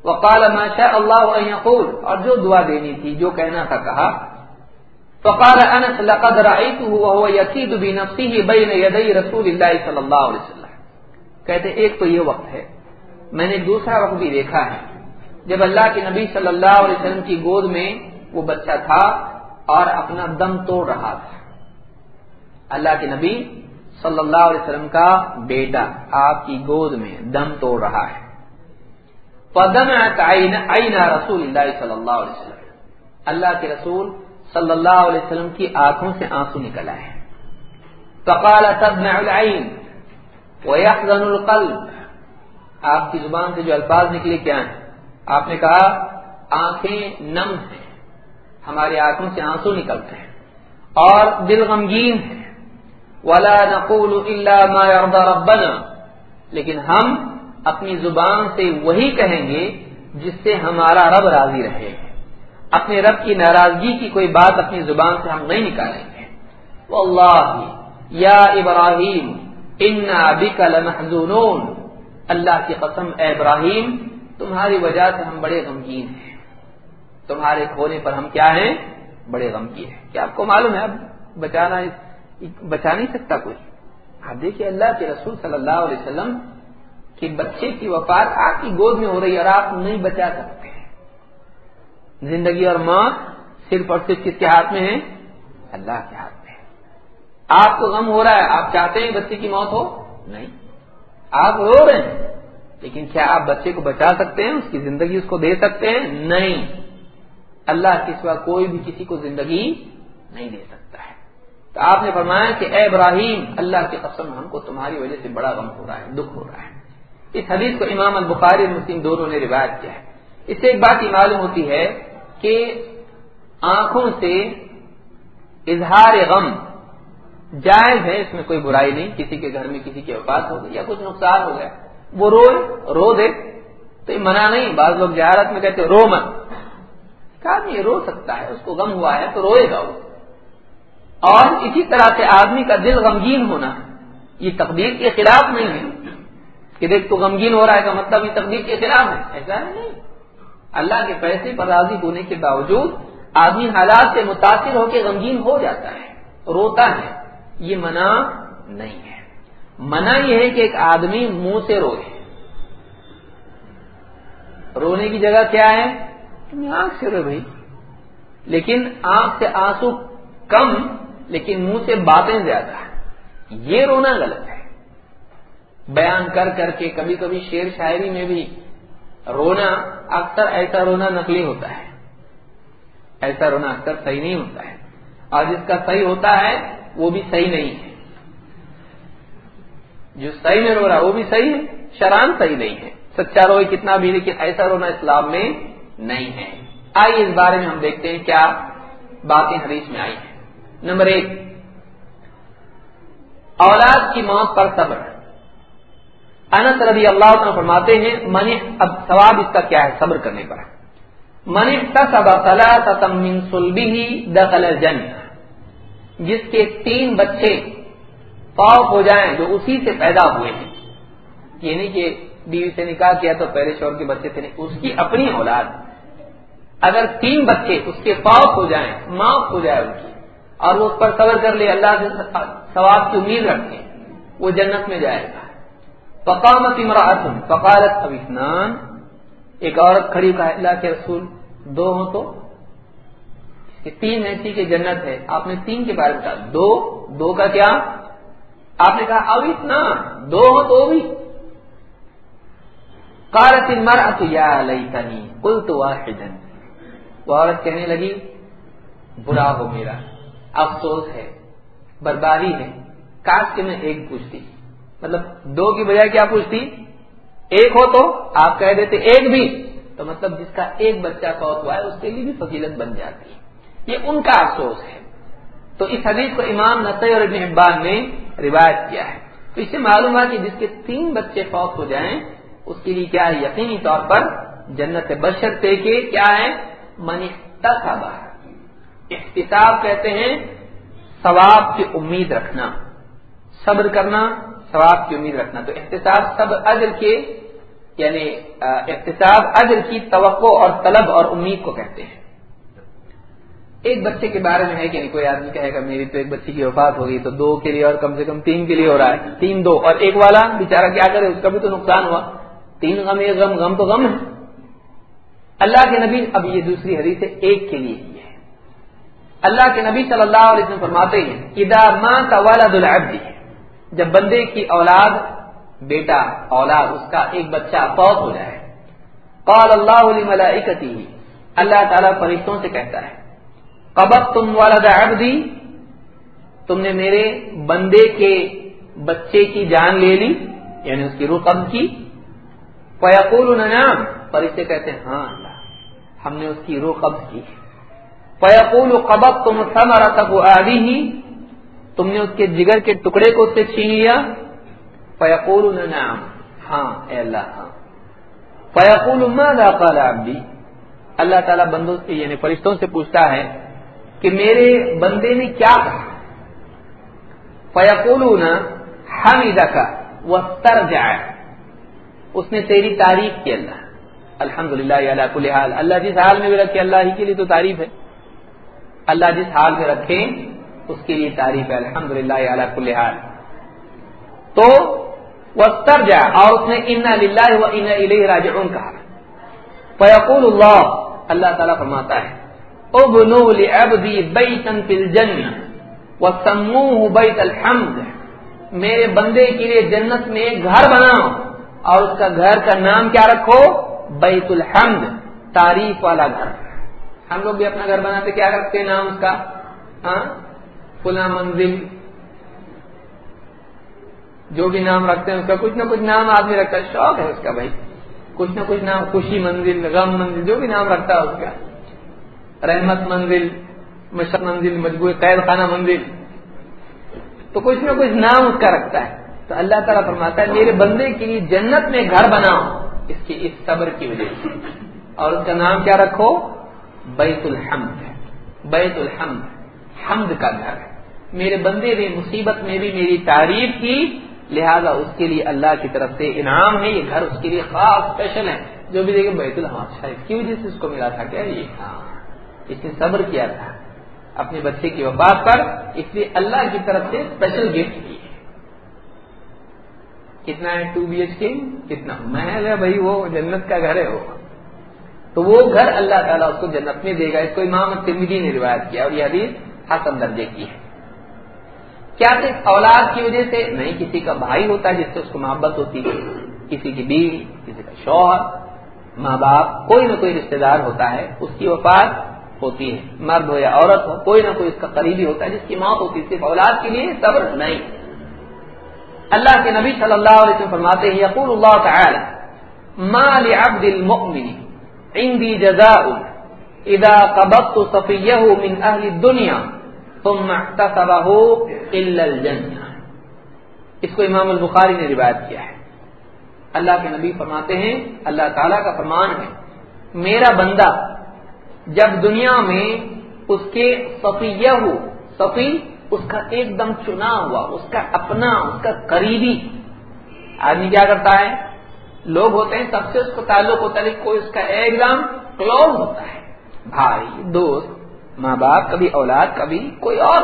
وقال ما شاء اللہ ان يقول اور جو دعا دینی تھی، جو کہنا تھا، کہا۔ فقال انس، لقد رايته وهو يكيد بنفسه بين يدي رسول الله صلى الله عليه وسلم۔ کہتے، ایک تو یہ وقت ہے، میں نے دوسرا وقت بھی دیکھا ہے۔ جب اللہ کے نبی صلی اللہ علیہ وسلم کی گود میں وہ بچہ تھا اور اپنا دم توڑ رہا تھا۔ اللہ کے نبی صلی اللہ علیہ وسلم کا بیٹا آپ کی گود میں دم توڑ رہا ہے۔ پدم آئینہ رسول اللہ صلی اللہ علیہ وسلم۔ اللہ کے رسول صلی اللہ علیہ وسلم کی آنکھوں سے آنسو نکل آئے فقال تدمع العین وہ القلب۔ آپ کی زبان سے جو الفاظ نکلے کیا ہیں؟ آپ نے کہا، آنکھیں نم ہیں، ہماری آنکھوں سے آنسو نکلتے ہیں اور دل غمگین ہے ولا نقول ما يرضى ربنا۔ لیکن ہم اپنی زبان سے وہی کہیں گے جس سے ہمارا رب راضی رہے۔ اپنے رب کی ناراضگی کی کوئی بات اپنی زبان سے ہم نہیں نکالیں گے۔ واللہ یا ابراہیم لمحزونون۔ اللہ کی قسم، اے ابراہیم، تمہاری وجہ سے ہم بڑے غمگین ہیں۔ تمہارے کھونے پر ہم کیا ہیں؟ بڑے غمگین ہیں۔ کیا آپ کو معلوم ہے اب بچانا بچا نہیں سکتا کوئی۔ آپ دیکھیے اللہ کے رسول صلی اللہ علیہ وسلم کہ بچے کی وفات آپ کی گود میں ہو رہی ہے اور آپ نہیں بچا سکتے زندگی اور موت صرف اور صرف کس کے ہاتھ میں ہے؟ اللہ کے ہاتھ میں۔ آپ کو غم ہو رہا ہے، آپ چاہتے ہیں بچے کی موت ہو؟ نہیں۔ آپ رو رہے ہیں، لیکن کیا آپ بچے کو بچا سکتے ہیں؟ اس کی زندگی اس کو دے سکتے ہیں؟ نہیں۔ اللہ کے سوا کوئی بھی کسی کو زندگی نہیں دے سکتا ہے۔ تو آپ نے فرمایا کہ اے ابراہیم، اللہ کی قسم ہم کو تمہاری وجہ سے بڑا غم ہو رہا ہے، دکھ ہو رہا ہے۔ اس حدیث کو امام البخاری مسلم دونوں نے روایت کیا ہے۔ اس سے ایک بات یہ معلوم ہوتی ہے کہ آنکھوں سے اظہار غم جائز ہے، اس میں کوئی برائی نہیں، کسی کے گھر میں کسی کی اوقات ہو گئی یا کچھ نقصان ہو گیا۔ وہ روئے، رو دے۔ تو یہ منع نہیں، بعض لوگ جہارت میں کہتے رو من آدمی رو سکتا ہے، اس کو غم ہوا ہے تو روئے گا وہ۔ اور اسی طرح سے آدمی کا دل غمگین ہونا، یہ تقدیر کے خلاف نہیں ہے۔ کہ دیکھ تو غمگین ہو رہا ہے کا مطلب یہ تقدیر کے خلاف ہے، ایسا نہیں۔ اللہ کے پیسے پر راضی ہونے کے باوجود آدمی حالات سے متاثر ہو کے غمگین ہو جاتا ہے، روتا ہے، یہ منع نہیں ہے۔ منع یہ ہے کہ ایک آدمی منہ سے روئے۔ رونے کی جگہ کیا ہے؟ آنکھ سے رو بھائی۔ لیکن آنکھ سے آنسو کم لیکن منہ سے باتیں زیادہ یہ رونا غلط ہے۔ بیان کر کر کے کبھی کبھی شعر شاعری میں بھی رونا اکثر ایسا رونا نقلی ہوتا ہے۔ ایسا رونا اکثر صحیح نہیں ہوتا ہے۔ اور جس کا صحیح ہوتا ہے، وہ بھی صحیح نہیں ہے۔ جو صحیح میں رو رہا وہ بھی صحیح ہے۔ شران صحیح نہیں ہے۔ سچا روئی کتنا بھی، لیکن ایسا رونا اسلام میں نہیں ہے۔ آئیے اس بارے میں ہم دیکھتے ہیں کیا باتیں حدیث میں آئی ہیں۔ نمبر ایک، اولاد کی موت پر صبر۔ انس رضی اللہ عنہ فرماتے ہیں، من اب ثواب اس کا کیا ہے؟ صبر کرنے پر۔ من من سلبه دخل جن جس کے تین بچے پاؤ ہو جائیں جو اسی سے پیدا ہوئے ہیں۔ یہ نہیں کہ بیوی سے نکاح کیا تو پہلے شور کے بچے تھے نہیں، اس کی اپنی اولاد۔ اگر تین بچے اس کے پاؤ ہو جائیں، معاف ہو جائے ان کی۔ اور وہ اس پر صبر کر لے، اللہ سے ثواب کی امید رکھے، وہ جنت میں جائے گا۔ فقامت امراطن فقالت اب اسنان ایک عورت کھڑی کہا اللہ کے رسول، دو ہوں تو تین ایسی کے جنت ہے۔ آپ نے تین کے بارے میں کہا دو دو کا کیا؟ آپ نے کہا اب اسنان دو ہوں تو بھی۔ قالت المرأة یا لیتنی، قلت واحدا۔ وہ عورت کہنے لگی، برا ہو میرا۔ افسوس ہے بربادی ہے۔ کاش کے میں ایک پوچھتی۔ مطلب دو کی بجائے کیا پوچھتی؟ ایک ہو تو آپ کہہ دیتے ایک بھی۔ تو مطلب جس کا ایک بچہ فوت ہوا ہے، اس کے لیے بھی فضیلت بن جاتی ہے۔ یہ ان کا افسوس ہے۔ تو اس حدیث کو امام نسائی اور ابن حبان نے روایت کیا ہے۔ تو اس سے معلوم ہے کہ جس کے تین بچے فوت ہو جائیں، اس کے لیے کیا ہے؟ یقینی طور پر جنت بشر کے کیا ہے؟ منی احتساب کہتے ہیں ثواب کی امید رکھنا، صبر کرنا، ثواب کی امید رکھنا۔ تو احتساب سب اجر کے یعنی احتساب اجر کی توقع اور طلب اور امید کو کہتے ہیں۔ ایک بچے کے بارے میں ہے کہ نہیں، کوئی آدمی کہے گا، میری تو ایک بچے کی وفات ہوگی تو دو کے لیے اور کم سے کم تین کے لیے ہو رہا ہے۔ تین دو، اور ایک والا بےچارا کیا کرے، اس کا بھی تو نقصان ہوا۔ تین غم، ایک غم غم تو غم ہے۔ اللہ کے نبی، اب یہ دوسری حدیث ہے، ایک کے لیے۔ اللہ کے نبی صلی اللہ علیہ وسلم فرماتے ہیں ادا ماں کا والد العبد جب بندے کی اولاد، بیٹا، اولاد، اس کا ایک بچہ فوت ہو جائے۔ قال اللہ علیہ ملائکتی اللہ تعالیٰ فرشتوں سے کہتا ہے قبط تم والد عبدی، تم نے میرے بندے کے بچے کی جان لے لی یعنی اس کی روح قبض کی۔ فیقول نام فرشتے کہتے ہیں ہاں اللہ، ہم نے اس کی روح قبض کی۔ فیقول قبق تم سمرا تک آدھی ہی تم نے اس کے جگر کے ٹکڑے کو اس سے چھین لیا؟ فیقول نام ہاں اے اللہ ہاں۔ فیقول ماذا قال عبدی اللہ تعالیٰ بندوں سے یعنی فرشتوں سے پوچھتا ہے کہ میرے بندے نے کیا کہا؟ فیقولون حمیدک واسترجع۔ اس نے تیری تعریف کی، اللہ۔ الحمد للہ کل حال۔ اللہ جس حال میں بھی رکھے، اللہ ہی کے لیے تو تعریف ہے۔ اللہ جس حال میں رکھے، اس کے لیے تعریف ہے الحمد للہ کل حال۔ تو واسترجع، اور اس نے انا للہ و انا الیہ راجعون کہا۔ فیقول اللہ اللہ تعالیٰ فرماتا ہے، ابنو لعبدی بیتا فی الجنہ وسموه بیت الحمد۔ میرے بندے کے لیے جنت میں ایک گھر بناؤ، اور اس کا گھر کا نام کیا رکھو؟ بیت الحمد تعریف والا گھر۔ ہم لوگ بھی اپنا گھر بناتے، کیا رکھتے ہیں نام اس کا؟ ہاں؟ فلاں منزل، جو بھی نام رکھتے ہیں اس کا کچھ نہ کچھ نام آدمی رکھتا ہے۔ شوق ہے اس کا بھائی۔ کچھ نہ کچھ نام، خوشی منزل، غم منزل، جو بھی نام رکھتا ہے اس کا۔ رحمت منزل مشرق منزل مجبور قید خانہ منزل۔ تو کچھ نہ کچھ نام اس کا رکھتا ہے۔ تو اللہ تعالیٰ فرماتا ہے، میرے بندے کے لیے جنت میں گھر بناؤ۔ اس کی، اس صبر کی وجہ سے۔ اور اس کا نام کیا رکھو؟ بیت الحمد ہے۔ بیت الحمد حمد کا گھر ہے۔ میرے بندے نے مصیبت میں بھی میری تعریف کی، لہذا اس کے لیے اللہ کی طرف سے انعام ہے۔ یہ گھر اس کے لیے خاص اسپیشل ہے۔ جو بھی دیکھے بیت الحمد اچھا اس کی وجہ سے اس کو ملا تھا؟ کیا یہ ہاں اس نے صبر کیا تھا۔ اپنے بچے کی وفات پر اس لیے اللہ کی طرف سے اسپیشل گفٹ کی ہے۔ کتنا ہے؟ ٹو بی ایچ کے کتنا؟ محل ہے بھائی، وہ جنت کا گھر ہے۔ وہ تو وہ گھر اللہ تعالیٰ اس کو جنت میں دے گا، اس کو امام ترمیدی نے روایت کیا اور یہ حدیث حسن درجے کی ہے۔ کیا صرف اولاد کی وجہ سے نہیں، کسی کا بھائی ہوتا ہے جس سے اس کو محبت ہوتی ہے، کسی کی بیوی، کسی کا شوہر، ماں باپ، کوئی نہ کوئی رشتے دار ہوتا ہے، اس کی وفات ہوتی ہے۔ مرد ہو یا عورت ہو، کوئی نہ کوئی اس کا قریبی ہوتا ہے جس کی موت ہوتی ہے، صرف اولاد کے لیے صبر نہیں۔ اللہ کے نبی صلی اللہ علیہ وسلم فرماتے ہیں، یقول اللہ تعالی ما لعبد المؤمن عندي جزاء اذا قبضت صفيه من اهل الدنيا ثم احتسبه الا الجنه اس کو امام البخاری نے روایت کیا ہے۔ اللہ کے نبی فرماتے ہیں، اللہ تعالی کا فرمان ہے، میرا بندہ جب دنیا میں اس کے صفیہ ہو صفی اس کا ایک دم چنا ہوا، اس کا اپنا، اس کا قریبی، آدمی کیا کرتا ہے؟ لوگ ہوتے ہیں، سب سے اس کو تعلق ہوتا ہے کوئی اس کا ایک دم کلوز ہوتا ہے۔ بھائی، دوست، ماں باپ، کبھی اولاد، کبھی کوئی اور۔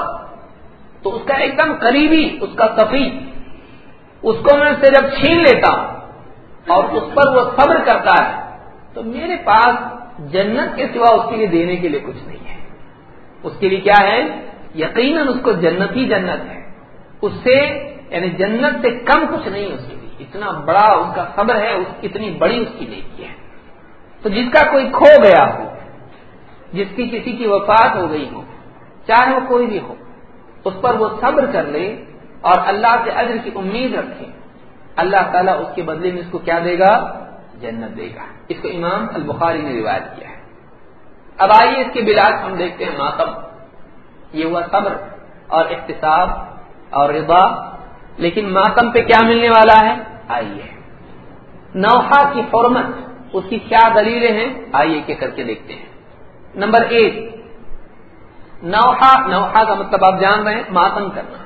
تو اس کا ایک دم قریبی، اس کا صفی اس کو میں سے جب چھین لیتا ہوں اور اس پر وہ صبر کرتا ہے، تو میرے پاس جنت کے سوا اس کے لیے دینے کے لیے کچھ نہیں ہے۔ اس کے لیے کیا ہے؟ یقیناً اس کو جنت ہی جنت ہے۔ اس سے یعنی جنت سے کم کچھ نہیں اس کے لیے۔ اتنا بڑا اس کا صبر ہے اتنی بڑی اس کی نیکی ہے۔ تو جس کا کوئی کھو گیا ہو، جس کی کسی کی وفات ہو گئی ہو، چاہے وہ کوئی بھی ہو، اس پر وہ صبر کر لے اور اللہ سے اجر کی امید رکھے۔ اللہ تعالیٰ اس کے بدلے میں اس کو کیا دے گا؟ جنت دے گا۔ اس کو امام البخاری نے روایت کیا ہے۔ اب آئیے اس کے بلاس ہم دیکھتے ہیں ماتم۔ یہ ہوا صبر اور احتساب اور رضا۔ لیکن ماتم پہ کیا ملنے والا ہے؟ آئیے۔ نوحا کی حرمت، اس کی کیا دلیلیں ہیں؟ آئیے کے کر کے دیکھتے ہیں۔ نمبر ایک نوحا نوحا کا مطلب آپ جان رہے ہیں، ماتم کرنا۔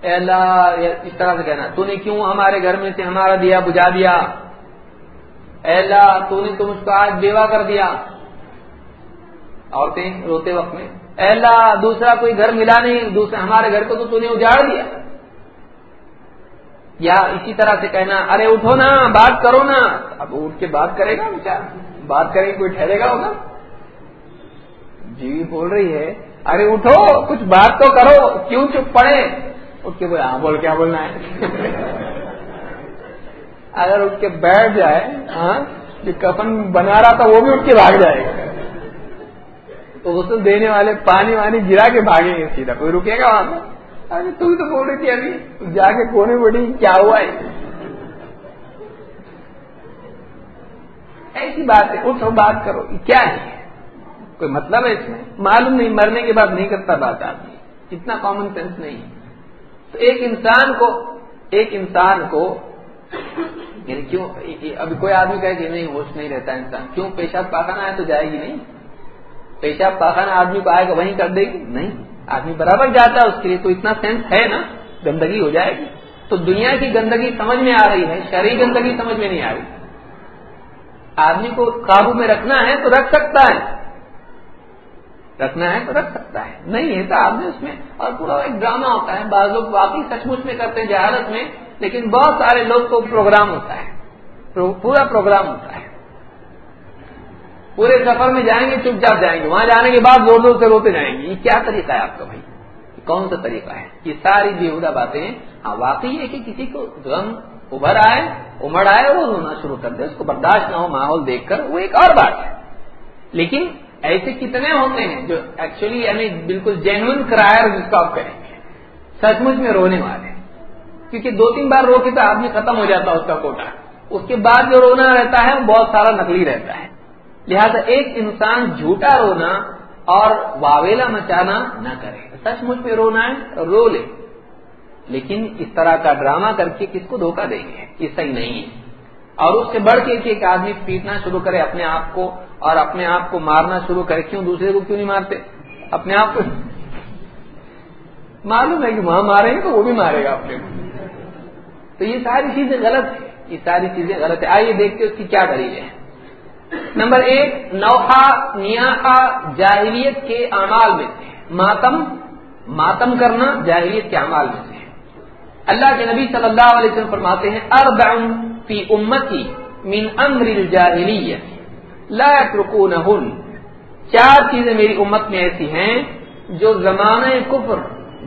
اے اللہ اس طرح سے کہنا، تو نے کیوں ہمارے گھر میں سے ہمارا دیا بجا دیا؟ اے اللہ، تو نے تو مجھ کو آج بیوہ کر دیا۔ عورتیں روتے وقت میں، اے اللہ، دوسرا کوئی گھر ملا نہیں، دوسرا ہمارے گھر کو تو تو نے اجاڑ دیا۔ یا اسی طرح سے کہنا، ارے اٹھو نا، بات کرو نا۔ اب اٹھ کے بات کرے گا بیچار بات کرے کوئی ٹھہرے گا ہوگا؟ جی بول رہی ہے، ارے اٹھو، کچھ بات تو کرو، کیوں چپ پڑے؟ اٹھ کے بولے ہاں بول، کیا بولنا ہے؟ اگر اٹھ کے بیٹھ جائے ہاں جو کفن بنا رہا تھا، وہ بھی اٹھ کے بھاگ جائے گا۔ تو غسل دینے والے پانی وانی گرا کے بھاگیں گے سیدھا، کوئی رکے گا وہاں ارے تم تو بول رہی تھی ابھی، جا کے کونے بڑی کیا ہوا ہے؟ ایسی بات ہے، اٹھو، بات کرو کیا ہے؟ کوئی مطلب ہے اس میں؟ معلوم نہیں، مرنے کے بعد نہیں کرتا بات آدمی، اتنا کامن سینس نہیں۔ تو ایک انسان کو، ایک انسان کو یعنی کیوں؟ ابھی کوئی آدمی کہے کہ نہیں، ہوش نہیں رہتا انسان، کیوں؟ پیشاب پاخانہ آئے تو جائے گی نہیں۔ پیشاب پاخانہ آدمی کو آئے گا، وہیں کر دے گی؟ نہیں۔ آدمی برابر جاتا ہے، اس کے لیے تو اتنا سینس ہے نا، گندگی ہو جائے گی۔ تو دنیا کی گندگی سمجھ میں آ رہی ہے شہری گندگی سمجھ میں نہیں آ رہی۔ آدمی کو قابو میں رکھنا ہے تو رکھ سکتا ہے۔ رکھنا ہے تو رکھ سکتا ہے۔ نہیں ہے تو آدمی اس میں، اور پورا ایک ڈرامہ ہوتا ہے۔ بعض لوگ واقعی سچ مچ میں کرتے ہیں جہارت میں، لیکن بہت سارے لوگ کو پروگرام ہوتا ہے۔ پورا پروگرام ہوتا ہے۔ پورے سفر میں جائیں گے، چپ چاپ جائیں گے۔ وہاں جانے کے بعد زور زور سے روتے جائیں گے۔ یہ کیا طریقہ ہے آپ کا بھائی؟ کون سا طریقہ ہے؟ یہ ساری بےحدہ باتیں ہاں واقعی ہے کہ کسی کو غم ابھر آئے، امڑ آئے وہ رونا شروع کر دے، اس کو برداشت نہ ہو، ماحول دیکھ کر، وہ ایک اور بات ہے۔ لیکن ایسے کتنے ہوتے ہیں جو ایکچولی یعنی بالکل جینوئن کرائر جس کو آپ کریں گے۔ سچ مچ میں رونے والے۔ کیونکہ دو تین بار رو کے تو آدمی ختم ہو جاتا ہے اس کا کوٹا۔ اس کے بعد جو رونا رہتا ہے، وہ بہت سارا نقلی رہتا ہے۔ لہذا ایک انسان جھوٹا رونا اور واویلا مچانا نہ کرے۔ سچ مچ میں رونا ہے، رو لے۔ لیکن اس طرح کا ڈرامہ کر کے کس کو دھوکہ دیں گے؟ یہ صحیح نہیں ہے۔ اور اس سے بڑھ کے ایک آدمی پیٹنا شروع کرے اپنے آپ کو اور اپنے آپ کو مارنا شروع کرے۔ کیوں دوسرے کو کیوں نہیں مارتے؟ اپنے آپ کو۔ معلوم ہے کہ وہاں مارے گا تو وہ بھی مارے گا اپنے کو۔ تو یہ ساری چیزیں غلط ہے یہ ساری چیزیں غلط ہے آئیے دیکھتے اس کی کیا دلیل ہے نمبر ایک نوخا نیاخا جاہلیت کے اعمال میں سے ماتم ماتم کرنا جاہلیت کے اعمال میں سے اللہ کے نبی صلی اللہ علیہ وسلم فرماتے ہیں اربع فی امتی من امر الجاہلیت لا يتركونهن چار چیزیں میری امت میں ایسی ہیں جو زمانہ کفر،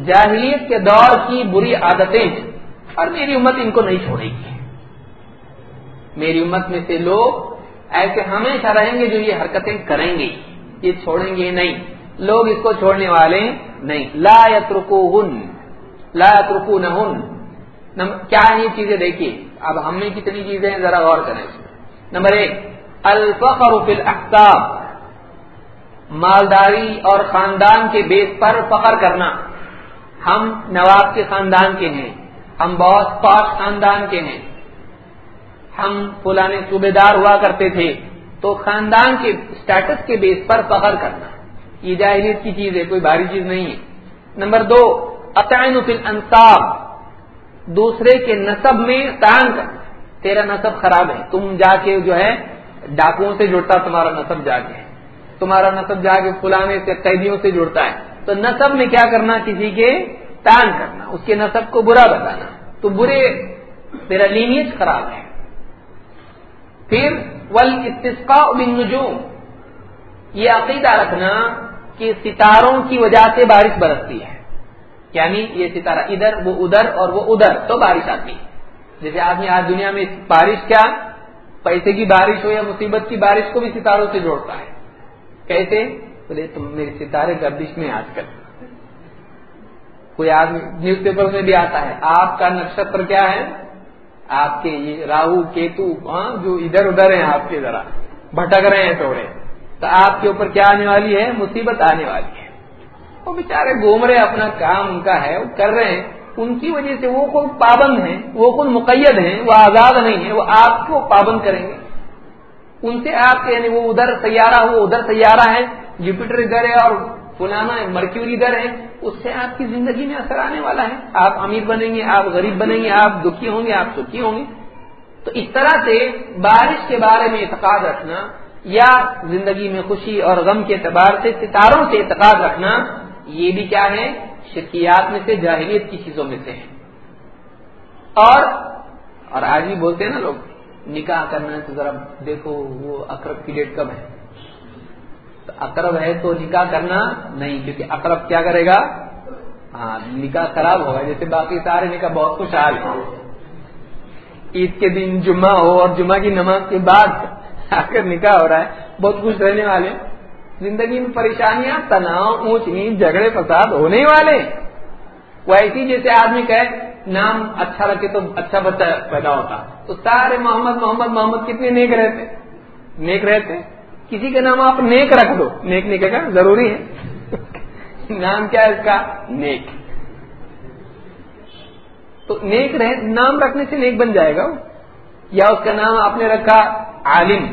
جاہلیت کے دور کی بری عادتیں ہیں۔ اور میری امت ان کو نہیں چھوڑے گی۔ میری امت میں سے لوگ ایسے ہمیشہ رہیں گے جو یہ حرکتیں کریں گے، یہ چھوڑیں گے نہیں۔ لوگ اس کو چھوڑنے والے نہیں۔ لا یترکو ہن لا یترکو نہ کیا یہ چیزیں؟ دیکھیے، اب ہم میں کتنی چیزیں ہیں، ذرا غور کریں نمبر ایک الفخر فی الاحساب مالداری اور خاندان کے بیس پر فخر کرنا۔ ہم نواب کے خاندان کے ہیں، ہم بہت پاک خاندان کے ہیں۔ ہم پلانے صوبے دار ہوا کرتے تھے، تو خاندان کے اسٹیٹس کے بیس پر فخر کرنا، یہ جاہلیت کی چیز ہے، کوئی بھاری چیز نہیں ہے۔ نمبر دو اطائن انصاب دوسرے کے نصب میں تعین کرنا۔ تیرا نصب خراب ہے، تم جا کے جو ہے، ڈاکوؤں سے جڑتا، تمہارا نصب جا کے۔ تمہارا نصب جا کے پلانے سے، قیدیوں سے جڑتا ہے۔ تو نصب میں کیا کرنا، کسی کے تعین کرنا، اس کے نصب کو برا بتانا۔ تو برے، تیرا لینیج خراب ہے۔ پھر ول استفقا نجوم۔ یہ عقیدہ رکھنا کہ ستاروں کی وجہ سے بارش برستی ہے۔ یعنی یہ ستارہ ادھر، وہ ادھر اور وہ ادھر تو بارش آتی ہے۔ جیسے آدمی آج دنیا میں بارش کیا، پیسے کی بارش ہو یا مصیبت کی بارش کو بھی ستاروں سے جوڑتا ہے۔ کیسے؟ بولے، تم میرے ستارے گردش میں آج کل۔ کوئی آدمی نیوز پیپر میں بھی آتا ہے، آپ کا نکشتر کیا ہے؟ آپ کے یہ راہو، کیتو ہاں جو ادھر ادھر ہیں آپ کے ذرا، بھٹک رہے ہیں تھوڑے۔ تو آپ کے اوپر کیا آنے والی ہے؟ مصیبت آنے والی ہے۔ وہ بےچارے گھوم رہے اپنا کام ان کا ہے، وہ کر رہے ہیں۔ ان کی وجہ سے وہ کوئی پابند ہیں، وہ کوئی مقید ہیں، وہ آزاد نہیں ہے وہ آپ کو پابند کریں گے۔ ان سے آپ کے یعنی وہ ادھر سیارہ، وہ ادھر سیارہ ہے جوپیٹر ادھر ہے اور فلانا مرکیوری ادھر ہے، اس سے آپ کی زندگی میں اثر آنے والا ہے۔ آپ امیر بنیں گے، آپ غریب بنیں گے، آپ دکھی ہوں گے، آپ سکھی ہوں گے۔ تو اس طرح سے بارش کے بارے میں اعتقاد رکھنا یا زندگی میں خوشی اور غم کے اعتبار سے ستاروں سے اعتقاد رکھنا، یہ بھی کیا ہے؟ شرکیات میں سے، جاہلیت کی چیزوں میں سے ہے۔ اور اور آج بھی بولتے ہیں نا لوگ، نکاح کرنا ہے تو ذرا دیکھو وہ اقرب کی ڈیٹ کب ہے۔ اقرب ہے تو نکاح کرنا نہیں، کیونکہ اقرب کیا کرے گا؟ ہاں نکاح خراب ہوگا۔ جیسے باقی سارے نکاح بہت خوشحال ہے عید کے دن، جمعہ ہو اور جمعہ کی نماز کے بعد آ کر نکاح ہو رہا ہے، بہت خوش رہنے والے۔ زندگی میں پریشانیاں، تناؤ، اونچ نیچ، جھگڑے، فساد ہونے والے۔ وہ ایسی جیسے آدمی کہے نام اچھا رکھے تو اچھا بچہ پیدا ہوتا۔ تو سارے محمد محمد محمد کتنے نیک رہتے؟ نیک رہتے؟ کسی کا نام آپ نیک رکھ دو۔ نیک نکے کا ضروری ہے۔ نام کیا ہے اس کا؟ نیک۔ تو نیک رہ نام رکھنے سے نیک بن جائے گا۔ یا اس کا نام آپ نے رکھا عالم۔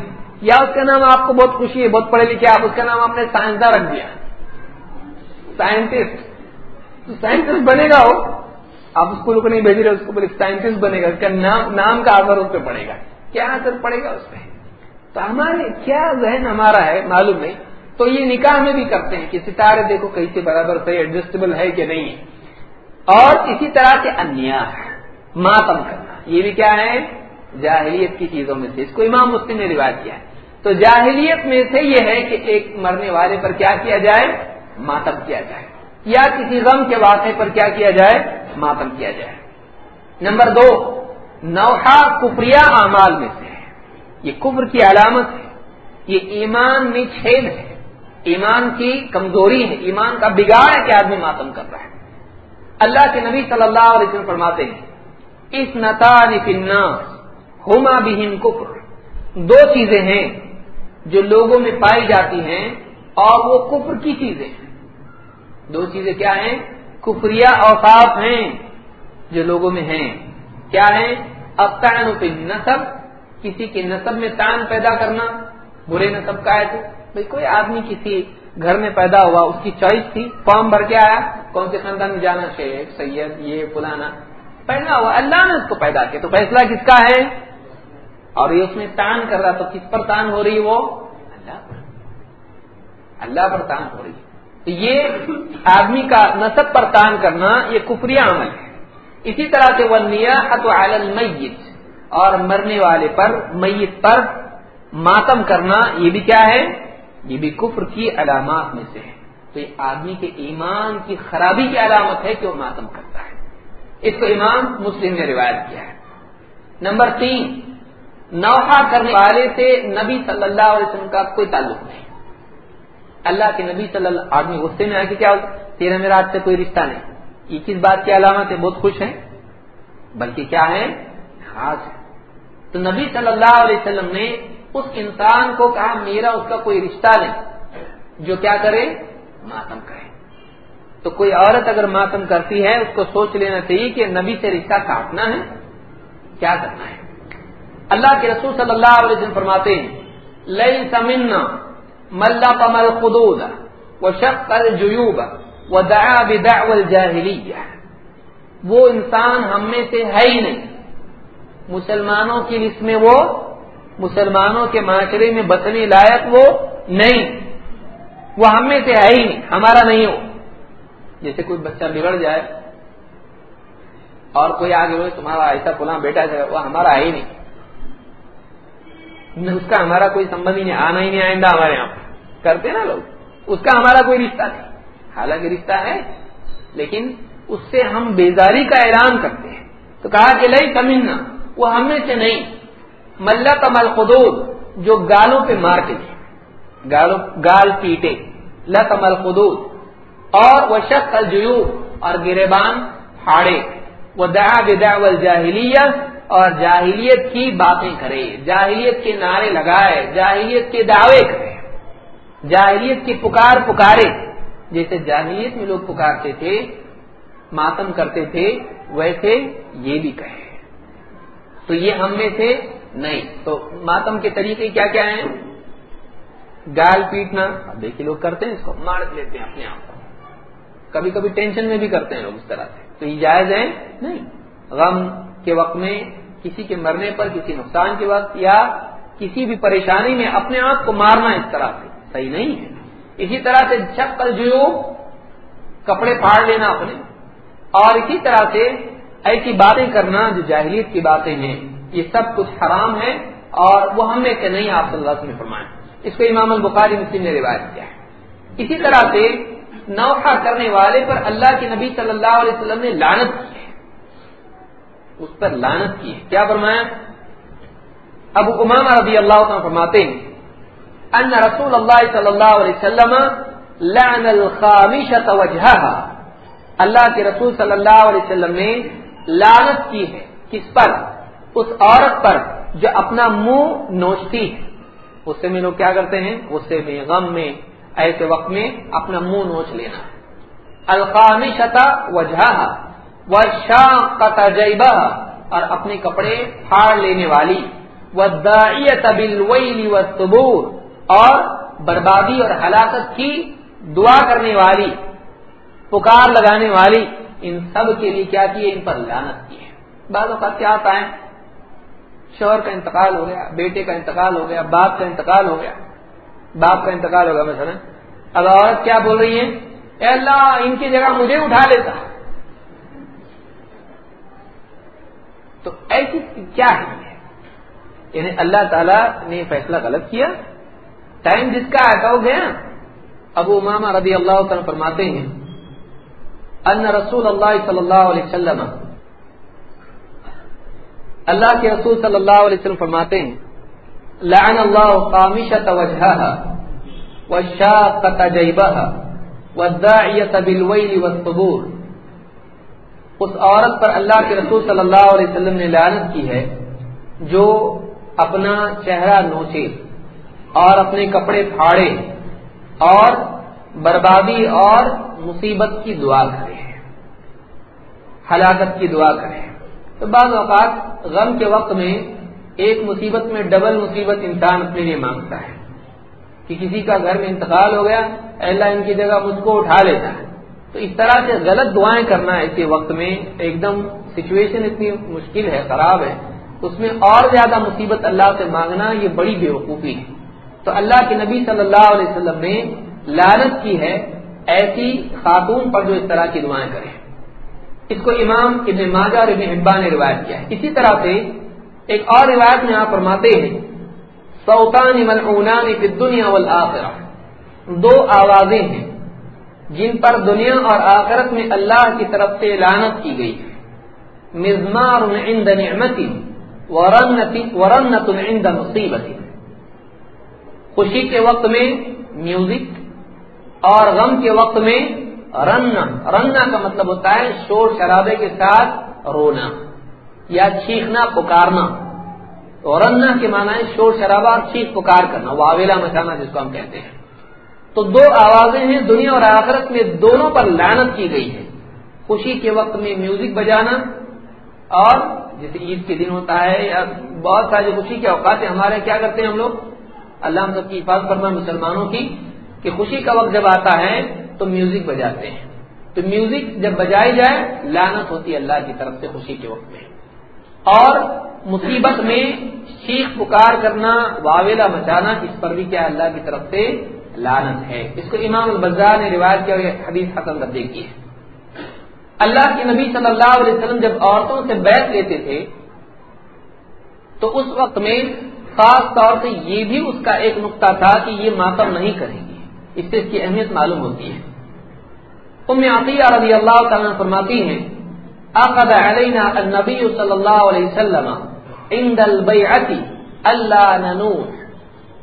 یا اس کا نام آپ کو بہت خوشی ہے، بہت پڑھے لکھے آپ، اس کا نام آپ نے سائنسداں رکھ دیا۔ سائنٹسٹ۔ تو سائنٹسٹ بنے گا وہ۔ آپ اسکول کو نہیں بھیج رہے، اس کو بولے سائنٹسٹ بنے گا۔ اس کا نام نام کا اثر اس پہ پڑے گا۔ کیا اثر پڑے گا اس پہ؟ تو ہمارے کیا ذہن ہمارا ہے معلوم نہیں۔ تو یہ نکاح میں بھی کرتے ہیں کہ ستارے دیکھو کہیں سے برابر صحیح ایڈجسٹیبل ہے کہ نہیں ہے۔ اور اسی طرح سے انیا ماتم کرنا۔ یہ بھی کیا ہے؟ جاہلیت کی چیزوں میں سے۔ اس کو امام مسلم نے رواج کیا ہے۔ تو جاہلیت میں سے یہ ہے کہ ایک مرنے والے پر کیا کیا جائے؟ ماتم کیا جائے۔ یا کسی غم کے واقعے پر کیا کیا جائے؟ ماتم کیا جائے۔ نمبر دو نوحا کفریا اعمال میں سے۔ یہ کفر کی علامت ہے۔ یہ ایمان میں چھید ہے۔ ایمان کی کمزوری ہے۔ ایمان کا بگاڑ ہے کہ آدمی ماتم کر رہا ہے۔ اللہ کے نبی صلی اللہ علیہ وسلم فرماتے ہیں، اس نتا نفنا ہوما بہم کفر۔ دو چیزیں ہیں جو لوگوں میں پائی جاتی ہیں اور وہ کفر کی چیزیں ہیں۔ دو چیزیں کیا ہیں؟ کفریا اوقاف ہیں جو لوگوں میں ہیں۔ کیا ہے اب تعین نصب کسی کے نصب میں تان پیدا کرنا، برے نصب کا ہے تو۔ بھائی کوئی آدمی کسی گھر میں پیدا ہوا، اس کی چوائس تھی، فارم بھر کے آیا، کون سے خاندان میں جانا؟ شیخ، سید، یہ پلانا پیدا ہوا، اللہ نے اس کو پیدا کیا۔ تو فیصلہ کس کا ہے؟ اور یہ اس میں تان کر رہا، تو کس پر تان ہو رہی وہ؟ اللہ پر۔ اللہ پر تان ہو رہی۔ تو یہ آدمی کا نصب پر تان کرنا، یہ کفری عمل ہے۔ اسی طرح سے وہ نیا میت اور مرنے والے پر، میت پر ماتم کرنا یہ بھی کیا ہے؟ یہ بھی کفر کی علامات میں سے ہے۔ تو یہ آدمی کے ایمان کی خرابی کی علامت ہے کہ وہ ماتم کرتا ہے۔ اس کو امام مسلم نے روایت کیا ہے۔ نمبر تین، نوحہ کرنے والے سے نبی صلی اللہ علیہ وسلم کا کوئی تعلق نہیں۔ اللہ کے نبی صلی اللہ آدمی غصے میں آ کے کیا تیرا میرا آج سے کوئی رشتہ نہیں۔ یہ کس بات کی علامت ہے؟ بہت خوش ہیں۔ بلکہ کیا ہے خاص ہے تو نبی صلی اللہ علیہ وسلم نے اس انسان کو کہا، میرا اس کا کوئی رشتہ نہیں، جو کیا کرے؟ ماتم کرے۔ تو کوئی عورت اگر ماتم کرتی ہے، اس کو سوچ لینا چاہیے کہ نبی سے رشتہ کاٹنا ہے، کیا کرنا ہے؟ اللہ کے رسول صلی اللہ علیہ وسلم فرماتے ہیں لئی سمنا ملا کمل خدود وہ شخص الجیوب وہ دیا بدا وہ انسان ہم میں سے ہے ہی نہیں۔ مسلمانوں کی لسٹ میں وہ، مسلمانوں کے معاشرے میں بسنے لائق وہ نہیں۔ وہ ہم میں سے ہے ہی نہیں، ہمارا نہیں ہو جیسے کوئی بچہ بگڑ جائے اور کوئی آگے بولے، تمہارا ایسا فلاں بیٹا جائے وہ ہمارا ہے ہی نہیں۔ اس کا ہمارا کوئی سمبند ہی نہیں، آنا ہی نہیں، آئندہ ہمارے یہاں۔ کرتے نا لوگ۔ اس کا ہمارا کوئی رشتہ نہیں۔ حالانکہ رشتہ ہے، لیکن اس سے ہم بیزاری کا اعلان کرتے ہیں۔ تو کہا کہ لئی کمینا وہ ہم میں سے نہیں۔ ملا کمل خدود جو گالوں پہ مار کے تھے گال پیٹے۔ لمل خدود اور وہ شخص الجیو اور گریبان پھاڑے۔ وہ دا بدا جاہلیت اور جاہلیت کی باتیں کرے۔ جاہلیت کے نعرے لگائے، جاہلیت کے دعوے کرے۔ جاہلیت کی پکار پکارے۔ جیسے جاہلیت میں لوگ پکارتے تھے، ماتم کرتے تھے، ویسے یہ بھی کہے تو یہ ہم میں سے نہیں۔ تو ماتم کے طریقے کیا کیا ہیں؟ گال پیٹنا۔ دیکھیے لوگ کرتے ہیں اس کو مار لیتے ہیں اپنے آپ کو۔ کبھی کبھی ٹینشن میں بھی کرتے ہیں لوگ اس طرح سے۔ تو یہ جائز ہے؟ نہیں۔ غم کے وقت میں کسی کے مرنے پر، کسی نقصان کے وقت یا کسی بھی پریشانی میں اپنے آپ کو مارنا اس طرح سے۔ صحیح نہیں ہے۔ اسی طرح سے چھپل جو کپڑے پھاڑ لینا اپنے۔ اور اسی طرح سے ایسی باتیں کرنا جو جاہلیت کی باتیں ہیں، یہ سب کچھ حرام ہے اور وہ ہم نے کہ نہیں، آپ صلی اللہ علیہ وسلم فرمائے اس کو امام البخاری مسلم نے روایت کیا ہے۔ اسی طرح سے نوحہ کرنے والے پر اللہ کے نبی صلی اللہ علیہ وسلم نے لانت کی ہے۔ اس پر لانت کی ہے۔ کیا فرمایا؟ ابو امام رضی اللہ عنہ فرماتے ہیں، ان رسول اللہ صلی اللہ علیہ وسلم لعن الخامشة وجهها اللہ کے رسول صلی اللہ علیہ وسلم نے لانت کی ہے۔ کس پر؟ اس عورت پر جو اپنا منہ نوچتی ہے۔ غصے میں لوگ کیا کرتے ہیں؟ غصے میں، غم میں، ایسے وقت میں اپنا منہ نوچ لینا۔ القامی شتا وجہ و شاہ کا اور اپنے کپڑے پھاڑ لینے والی۔ وہ دل و سبور اور بربادی اور ہلاکت کی دعا کرنے والی، پکار لگانے والی۔ ان سب کے لیے کیا کیے؟ ان پر لانت کی ہے۔ بعض اوقات کیا آتا ہے؟ شوہر کا انتقال ہو گیا، بیٹے کا انتقال ہو گیا، باپ کا انتقال ہو گیا۔ باپ کا انتقال ہو گیا مثلا۔ اب عورت کیا بول رہی ہے؟ اے اللہ، ان کی جگہ مجھے اٹھا لیتا۔ تو ایسی کیا ہے؟ یعنی اللہ تعالیٰ نے فیصلہ غلط کیا۔ ٹائم جس کا آتا ہو گیا ابو اماما رضی اللہ تعالیٰ فرماتے ہیں ان رسول اللہ صلی اللہ علیہ وسلم. اللہ کے رسول صلی اللہ علیہ وسلم فرماتے ہیں، لعن اللہ قامشت وجہها والشاقت جیبها والداعیت بالویل والصبور اس عورت پر اللہ کے رسول صلی اللہ علیہ وسلم نے لعنت کی ہے، جو اپنا چہرہ نوچے اور اپنے کپڑے پھاڑے اور بربادی اور مصیبت کی دعا کرے۔ ہلاکت کی دعا کرے تو بعض اوقات غم کے وقت میں ایک مصیبت میں ڈبل مصیبت انسان اپنے لیے مانگتا ہے۔ کہ کسی کا گھر میں انتقال ہو گیا، اللہ ان کی جگہ مجھ کو اٹھا لیتا ہے۔ تو اس طرح سے غلط دعائیں کرنا ایسے وقت میں ایک دم سچویشن اتنی مشکل ہے، خراب ہے۔ اس میں اور زیادہ مصیبت اللہ سے مانگنا یہ بڑی بے وقوفی ہے۔ تو اللہ کے نبی صلی اللہ علیہ وسلم نے لالت کی ہے، ایسی خاتون پر جو اس طرح کی دعائیں کریں۔ اس کو امام ابن ماجہ اور ابن حبا نے روایت کیا ہے۔ اسی طرح سے ایک اور روایت میں آپ فرماتے ہیں سوتان ملعونان فی الدنیا والآخرہ۔ دو آوازیں ہیں جن پر دنیا اور آخرت میں اللہ کی طرف سے لانت کی گئی۔ ہے مزمار عند نعمتی ورنت عند مصیبتی۔ خوشی کے وقت میں میوزک اور غم کے وقت میں رننا رننا کا مطلب ہوتا ہے شور شرابے کے ساتھ رونا یا چیخنا، پکارنا. تو رننا کے معنی ہے شور شرابہ اور چیخ، پکار کرنا، واویلا مچانا جس کو ہم کہتے ہیں۔ تو دو آوازیں ہیں دنیا اور آخرت میں دونوں پر لانت کی گئی ہے خوشی کے وقت میں میوزک بجانا اور جیسے عید کے دن ہوتا ہے یا بہت ساری خوشی کے اوقات ہیں ہمارے کیا کرتے ہیں ہم لوگ؟ اللہ ہم سب کی حفاظت کرنا مسلمانوں کی کہ خوشی کا وقت جب آتا ہے تو میوزک بجاتے ہیں۔ تو میوزک جب بجائی جائے لانت ہوتی ہے اللہ کی طرف سے خوشی کے وقت میں۔ اور مصیبت میں شیخ پکار کرنا، واویلا مچانا اس پر بھی کیا اللہ کی طرف سے لانت ہے۔ اس کو امام البزار نے روایت کیا حدیث حسن ربے کی ہے۔ اللہ کے نبی صلی اللہ علیہ وسلم جب عورتوں سے بیٹھ لیتے تھے، تو اس وقت میں خاص طور سے یہ بھی اس کا ایک نقطہ تھا کہ یہ ماتم نہیں کریں گے۔ اس سے اس کی اہمیت معلوم ہوتی ہے۔ ام عطیہ رضی اللہ تعالیٰ فرماتی ہیں عقد علینا النبی صلی اللہ علیہ وسلم عند البیعت اللہ ننوح۔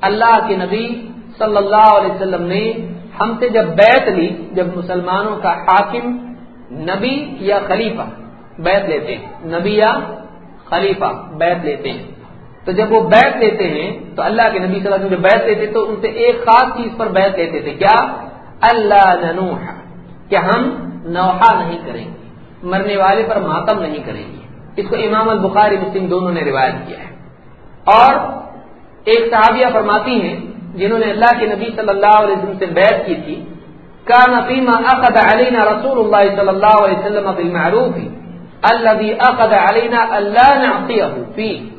اللہ کے نبی صلی اللہ علیہ وسلم نے ہم سے جب بیعت لی، جب مسلمانوں کا حاکم نبی یا خلیفہ بیعت لیتے ہیں۔ نبی یا خلیفہ بیعت لیتے ہیں۔ تو جب وہ بیٹھ لیتے ہیں، تو اللہ کے نبی صلی اللہ علیہ وسلم جب بیٹھ لیتے، تو ان سے ایک خاص چیز پر بیٹھ لیتے تھے۔ کیا؟ اللہ ننوح، کہ ہم نوحا نہیں کریں گے، مرنے والے پر ماتم نہیں کریں گے۔ اس کو امام البخاری مسلم دونوں نے روایت کیا ہے۔ اور ایک صحابیہ فرماتی ہیں، جنہوں نے اللہ کے نبی صلی اللہ علیہ وسلم سے بیعت کی تھی کا نفیمہ عقد علینا رسول اللہ صلی اللہ علیہ وسلم بالمعروف الذي عقد علينا الا نعطيه فيه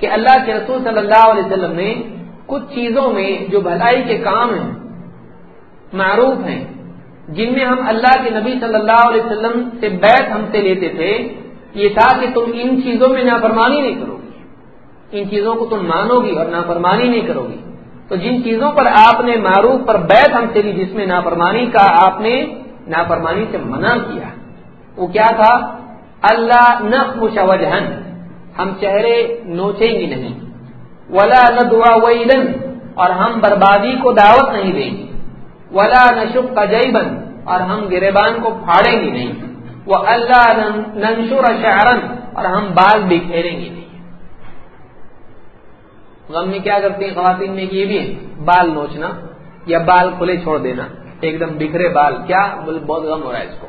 کہ اللہ کے رسول صلی اللہ علیہ وسلم نے کچھ چیزوں میں جو بھلائی کے کام ہیں، معروف ہیں، جن میں ہم اللہ کے نبی صلی اللہ علیہ وسلم سے بیت ہم سے لیتے تھے، یہ تھا کہ تم ان چیزوں میں نافرمانی نہیں کرو گی ان چیزوں کو تم مانو گی اور نافرمانی نہیں کرو گی تو جن چیزوں پر آپ نے معروف پر بیت ہم سے لی جس میں نافرمانی کا آپ نے نافرمانی سے منع کیا، وہ کیا تھا؟ اللہ نقم شوجہن ہم چہرے نوچیں گے نہیں۔ ولا نہ دعا اور ہم بربادی کو دعوت نہیں دیں گے۔ ولا نشب کا جیبن اور ہم گریبان کو پھاڑیں گے نہیں۔ وہ اللہ ننشور شہرن اور ہم بال بکھیریں گے نہیں۔ غم میں کیا کرتی ہیں خواتین میں یہ بھی ہے، بال نوچنا یا بال کھلے چھوڑ دینا۔ ایک دم بکھرے بال، کیا بہت غم ہو رہا ہے اس کو۔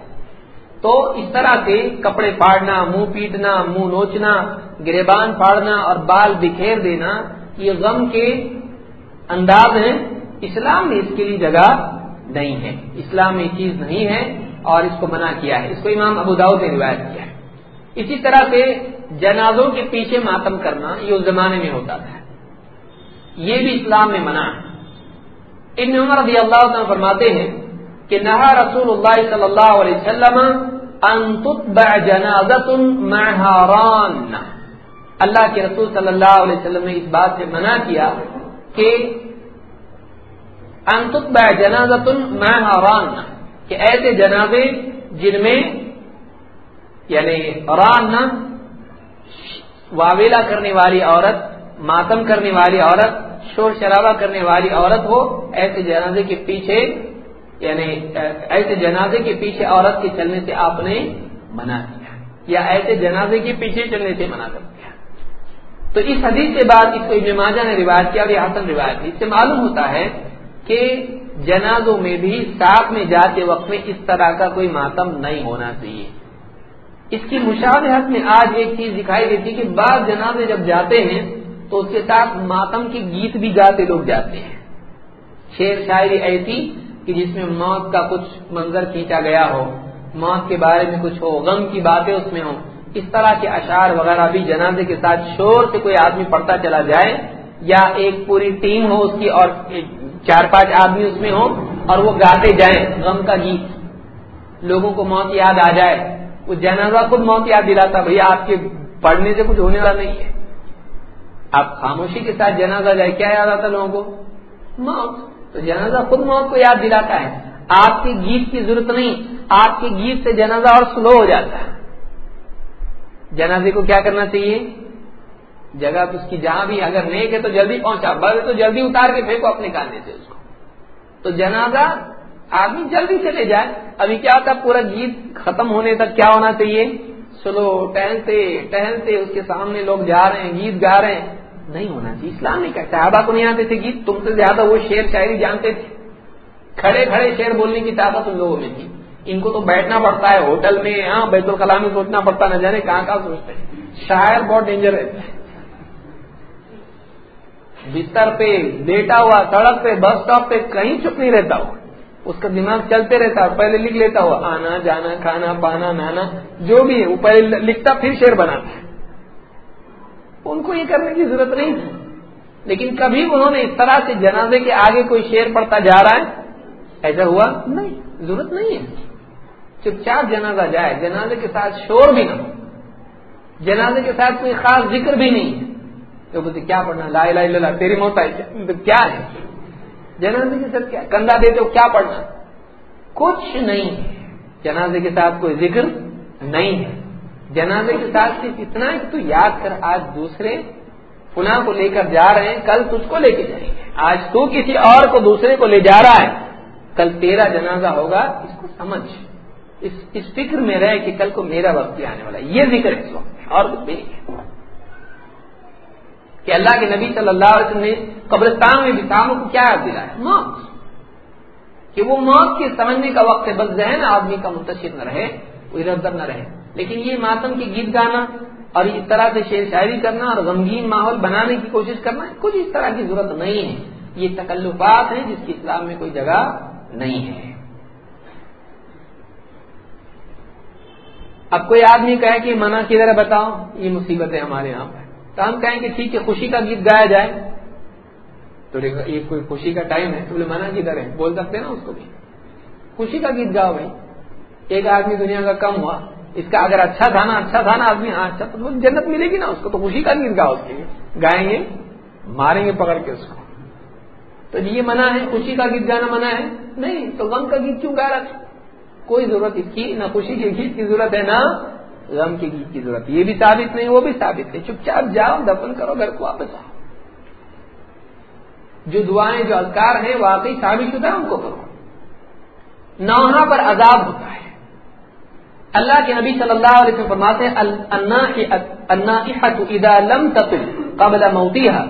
تو اس طرح سے کپڑے پھاڑنا، منہ پیٹنا، منہ نوچنا، گریبان پھاڑنا اور بال بکھیر دینا، یہ غم کے انداز ہیں۔ اسلام میں اس کے لیے جگہ نہیں ہے۔ اسلام میں یہ چیز نہیں ہے اور اس کو منع کیا ہے۔ اس کو امام ابو داؤد نے روایت کیا ہے۔ اسی طرح سے جنازوں کے پیچھے ماتم کرنا یہ اس زمانے میں ہوتا تھا۔ یہ بھی اسلام میں منع ہے۔ ابن عمر رضی اللہ عنہ فرماتے ہیں کہ نہا رسول اللہ صلی اللہ علیہ وسلم اللہ کے رسول صلی اللہ علیہ وسلم نے اس بات سے منع کیا کہ انتبا جنازت ران کہ ایسے جنازے جن میں یعنی ران واویلا کرنے والی عورت، ماتم کرنے والی عورت، شور شرابہ کرنے والی عورت ہو، ایسے جنازے کے پیچھے یعنی ایسے جنازے کے پیچھے عورت کے چلنے سے آپ نے منع کیا، یا ایسے جنازے کے پیچھے چلنے سے منع کر دیا۔ تو اس حدیث کے بعد اس کو ابن ماجہ نے روایت کیا اور یہ حسن روایت اس سے معلوم ہوتا ہے کہ جنازوں میں بھی ساتھ میں جاتے وقت میں اس طرح کا کوئی ماتم نہیں ہونا چاہیے۔ اس کی مشابہت میں آج ایک چیز دکھائی دیتی کہ بعض جنازے جب جاتے ہیں تو اس کے ساتھ ماتم کے گیت بھی گاتے لوگ جاتے ہیں۔ شیر شاعری ایسی کہ جس میں موت کا کچھ منظر کھینچا گیا ہو، موت کے بارے میں کچھ ہو، غم کی باتیں اس میں ہوں، اس طرح کے اشعار وغیرہ بھی جنازے کے ساتھ شور سے کوئی آدمی پڑھتا چلا جائے، یا ایک پوری ٹیم ہو اس کی اور چار پانچ آدمی اس میں ہو اور وہ گاتے جائیں غم کا گیت۔ لوگوں کو موت یاد آ جائے۔ وہ جنازہ خود موت یاد دلاتا، بھیا، آپ کے پڑھنے سے کچھ ہونے والا نہیں ہے۔ آپ خاموشی کے ساتھ جنازہ جائے کیا یاد آتا لوگوں کو۔ موت۔ تو جنازہ خود موت کو یاد دلاتا ہے۔ آپ کے گیت کی ضرورت نہیں، آپ کے گیت سے جنازہ اور سلو ہو جاتا ہے۔ جنازے کو کیا کرنا چاہیے؟ جگہ اس کی جہاں بھی، اگر نیک ہے تو جلدی پہنچا بس تو جلدی اتار کے پھینکو اپنے کانے سے اس کو۔ تو جنازہ آدمی جلدی چلے جائے۔ ابھی کیا ہوتا پورا گیت ختم ہونے تک کیا ہونا چاہیے؟ سلو، ٹہلتے ٹہلتے اس کے سامنے لوگ جا رہے ہیں، گیت گا رہے ہیں۔ نہیں ہونا چاہیے۔ اسلام نہیں کہتا۔ صحابہ کو نہیں آتے تھے گیت تم سے زیادہ وہ شعر شاعری جانتے تھے۔ کھڑے کھڑے شعر بولنے کی طاقت ان لوگوں میں تھی۔ ان کو تو بیٹھنا پڑتا ہے، ہوٹل میں ہاں بیت الخلا میں سوچنا پڑتا، نہ جانے کہاں کہاں سوچتے ہیں۔ شاعر بہت ڈینجر رہتا ہے۔ بستر پہ لیٹا ہوا، سڑک پہ بس اسٹاپ پہ کہیں چپ نہیں رہتا ہو اس کا دماغ چلتے رہتا، پہلے لکھ لیتا ہوا، آنا، جانا، کھانا، پانا نانا جو بھی ہے، وہ پہلے لکھتا، پھر شعر بناتا۔ ہے ان کو یہ کرنے کی ضرورت نہیں تھی۔ لیکن کبھی انہوں نے اس طرح سے جنازے کے آگے کوئی شعر پڑتا جا رہا ہے؟ ایسا ہوا؟ نہیں، ضرورت نہیں ہے۔ چپ چاپ جنازہ جائے، جنازے کے ساتھ شور بھی نہ ہو۔ جنازے کے ساتھ کوئی خاص ذکر بھی نہیں ہے۔ تو بولتے، کیا پڑھنا؟ لا الہ الا اللہ، تیری موت آئی۔ کیا ہے؟ جنازے کے ساتھ کیا؟ کندھا دیتے ہو کیا پڑھنا؟ کچھ نہیں۔ ہے جنازے کے ساتھ کوئی ذکر نہیں ہے۔ جنازے کے ساتھ صرف اتنا تو یاد کر آج دوسرے فلاں کو لے کر جا رہے ہیں، کل تجھ کو لے کے جائیں گے۔ آج تو کسی اور کو دوسرے کو لے جا رہا ہے۔ کل تیرا جنازہ ہوگا، اس کو سمجھ۔ اس اس فکر میں رہے کہ کل کو میرا وقت بھی آنے والا ہے۔ یہ ذکر اس وقت اور کچھ بھی نہیں۔ کہ اللہ کے نبی صلی اللہ علیہ وسلم نے قبرستان میں بتاؤں کو کیا یاد دلایا؟ موت۔ کہ وہ موت کے سمجھنے کا وقت ہے، بس ذہن آدمی کا منتشر نہ رہے وہ ادھر ادھر نہ رہے۔ لیکن یہ ماتم کے گیت گانا اور اس طرح سے شعر شاعری کرنا اور غمگین ماحول بنانے کی کوشش کرنا کچھ اس طرح کی ضرورت نہیں ہے۔ یہ تکلفات ہیں جس کی اسلام میں کوئی جگہ نہیں ہے۔ اب کوئی آدمی کہے کہ منع کی طرح بتاؤ، یہ مصیبت ہے ہمارے یہاں پہ تو ہم کہیں کہ ٹھیک ہے، خوشی کا گیت گایا جائے۔ تو یہ کوئی خوشی کا ٹائم ہے، تو بولے منع کی طرح بول سکتے ہیں نا اس کو بھی۔ خوشی کا گیت گاؤ بھائی۔ ایک آدمی دنیا کا کم ہوا۔ اس کا اگر اچھا تھا نا اچھا تھا نا آدمی ہاں اچھا تو جنت ملے گی نا، اس کو تو خوشی کا گیت اس کے لیے گائیں گے، ماریں گے پکڑ کے اس کو۔ تو جی، یہ منع ہے، خوشی کا گیت گانا منع ہے؟ نہیں، تو غم کا گیت کیوں گا؟ رہا کوئی ضرورت اس کی، نہ خوشی کے گیت کی ضرورت ہے، نہ غم کے گیت کی ضرورت۔ یہ بھی ثابت نہیں، وہ بھی ثابت نہیں۔ چپ چاپ جاؤ، دفن کرو، گھر کو واپس آؤ۔ جو دعائیں، جو اذکار ہیں، واقعی ثابت شدہ ان کو کرو۔ نوحہ پر عذاب ہوتا ہے۔ اللہ کے نبی صلی اللہ علیہ وسلم فرماتے ہیں اذا لم تطل قبل موتها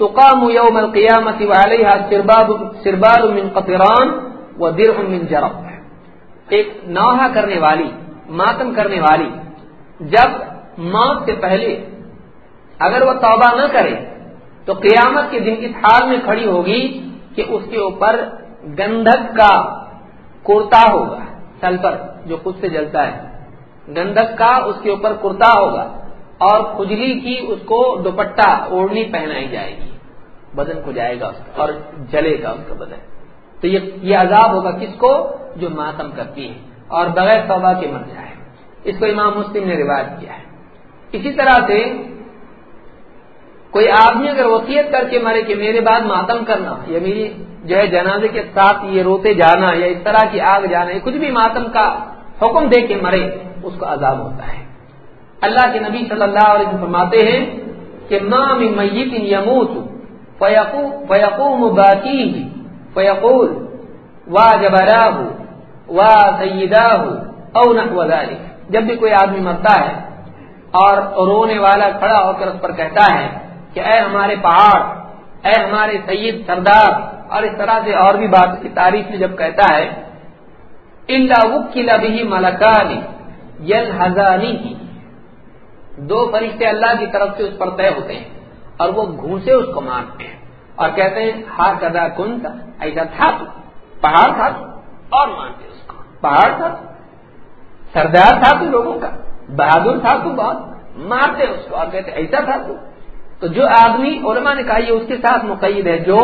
تقام يوم القيامة وعليها سربال سربال من قطران ودرع من جرب. ایک نوحہ کرنے والی، ماتم کرنے والی، جب موت سے پہلے اگر وہ توبہ نہ کرے، تو قیامت کے دن اس حال میں کھڑی ہوگی کہ اس کے اوپر گندھک کا کرتا ہوگا۔ سلفر جو خود سے جلتا ہے۔ گندک کا اس کے اوپر کرتا ہوگا اور کھجلی کی اس کو دوپٹہ اوڑھنی پہنائی جائے گی۔ بدن کو جائے گا اس کا اور جلے گا اس کا بدن۔ تو یہ عذاب ہوگا کس کو؟ جو ماتم کرتی ہے اور بغیر توبہ کے مر جائے۔ اس کو امام مسلم نے روایت کیا ہے۔ اسی طرح سے کوئی آدمی اگر وصیت کر کے مرے کہ میرے بعد ماتم کرنا یا میری جو ہے جنازے کے ساتھ یہ روتے جانا یا اس طرح کی آگ جانا یا کچھ بھی ماتم کا حکم دے کے مرے، اس کو عذاب ہوتا ہے۔ اللہ کے نبی صلی اللہ علیہ وسلم فرماتے ہیں کہ مام میت یموت فیقوم باقی فیقول وا جبرا ہو وا سیدہ ہو او نحو ذلك۔ جب بھی کوئی آدمی مرتا ہے اور رونے والا کھڑا ہو کر اس پر کہتا ہے کہ اے ہمارے پہاڑ، اے ہمارے سید سردار اور اس طرح سے اور بھی بات کی تعریف میں جب کہتا ہے اللہ بھی ملکانی یل ہزانی دو فرشتے اللہ کی طرف سے اس پر طے ہوتے ہیں اور وہ گھوسے اس کو مارتے ہیں اور کہتے ہیں ہار کدا کون تھا ایسا تھا تو، پہاڑ تھا تو، اور مانتے اس کو۔ پہاڑ تھا سردار تھا تو لوگوں کا، بہادر تھا تو بہت، مارتے اس کو۔ اور کہتے ایسا تھا تو؟ تو جو آدمی علماء نے کہا، یہ اس کے ساتھ مقید ہے، جو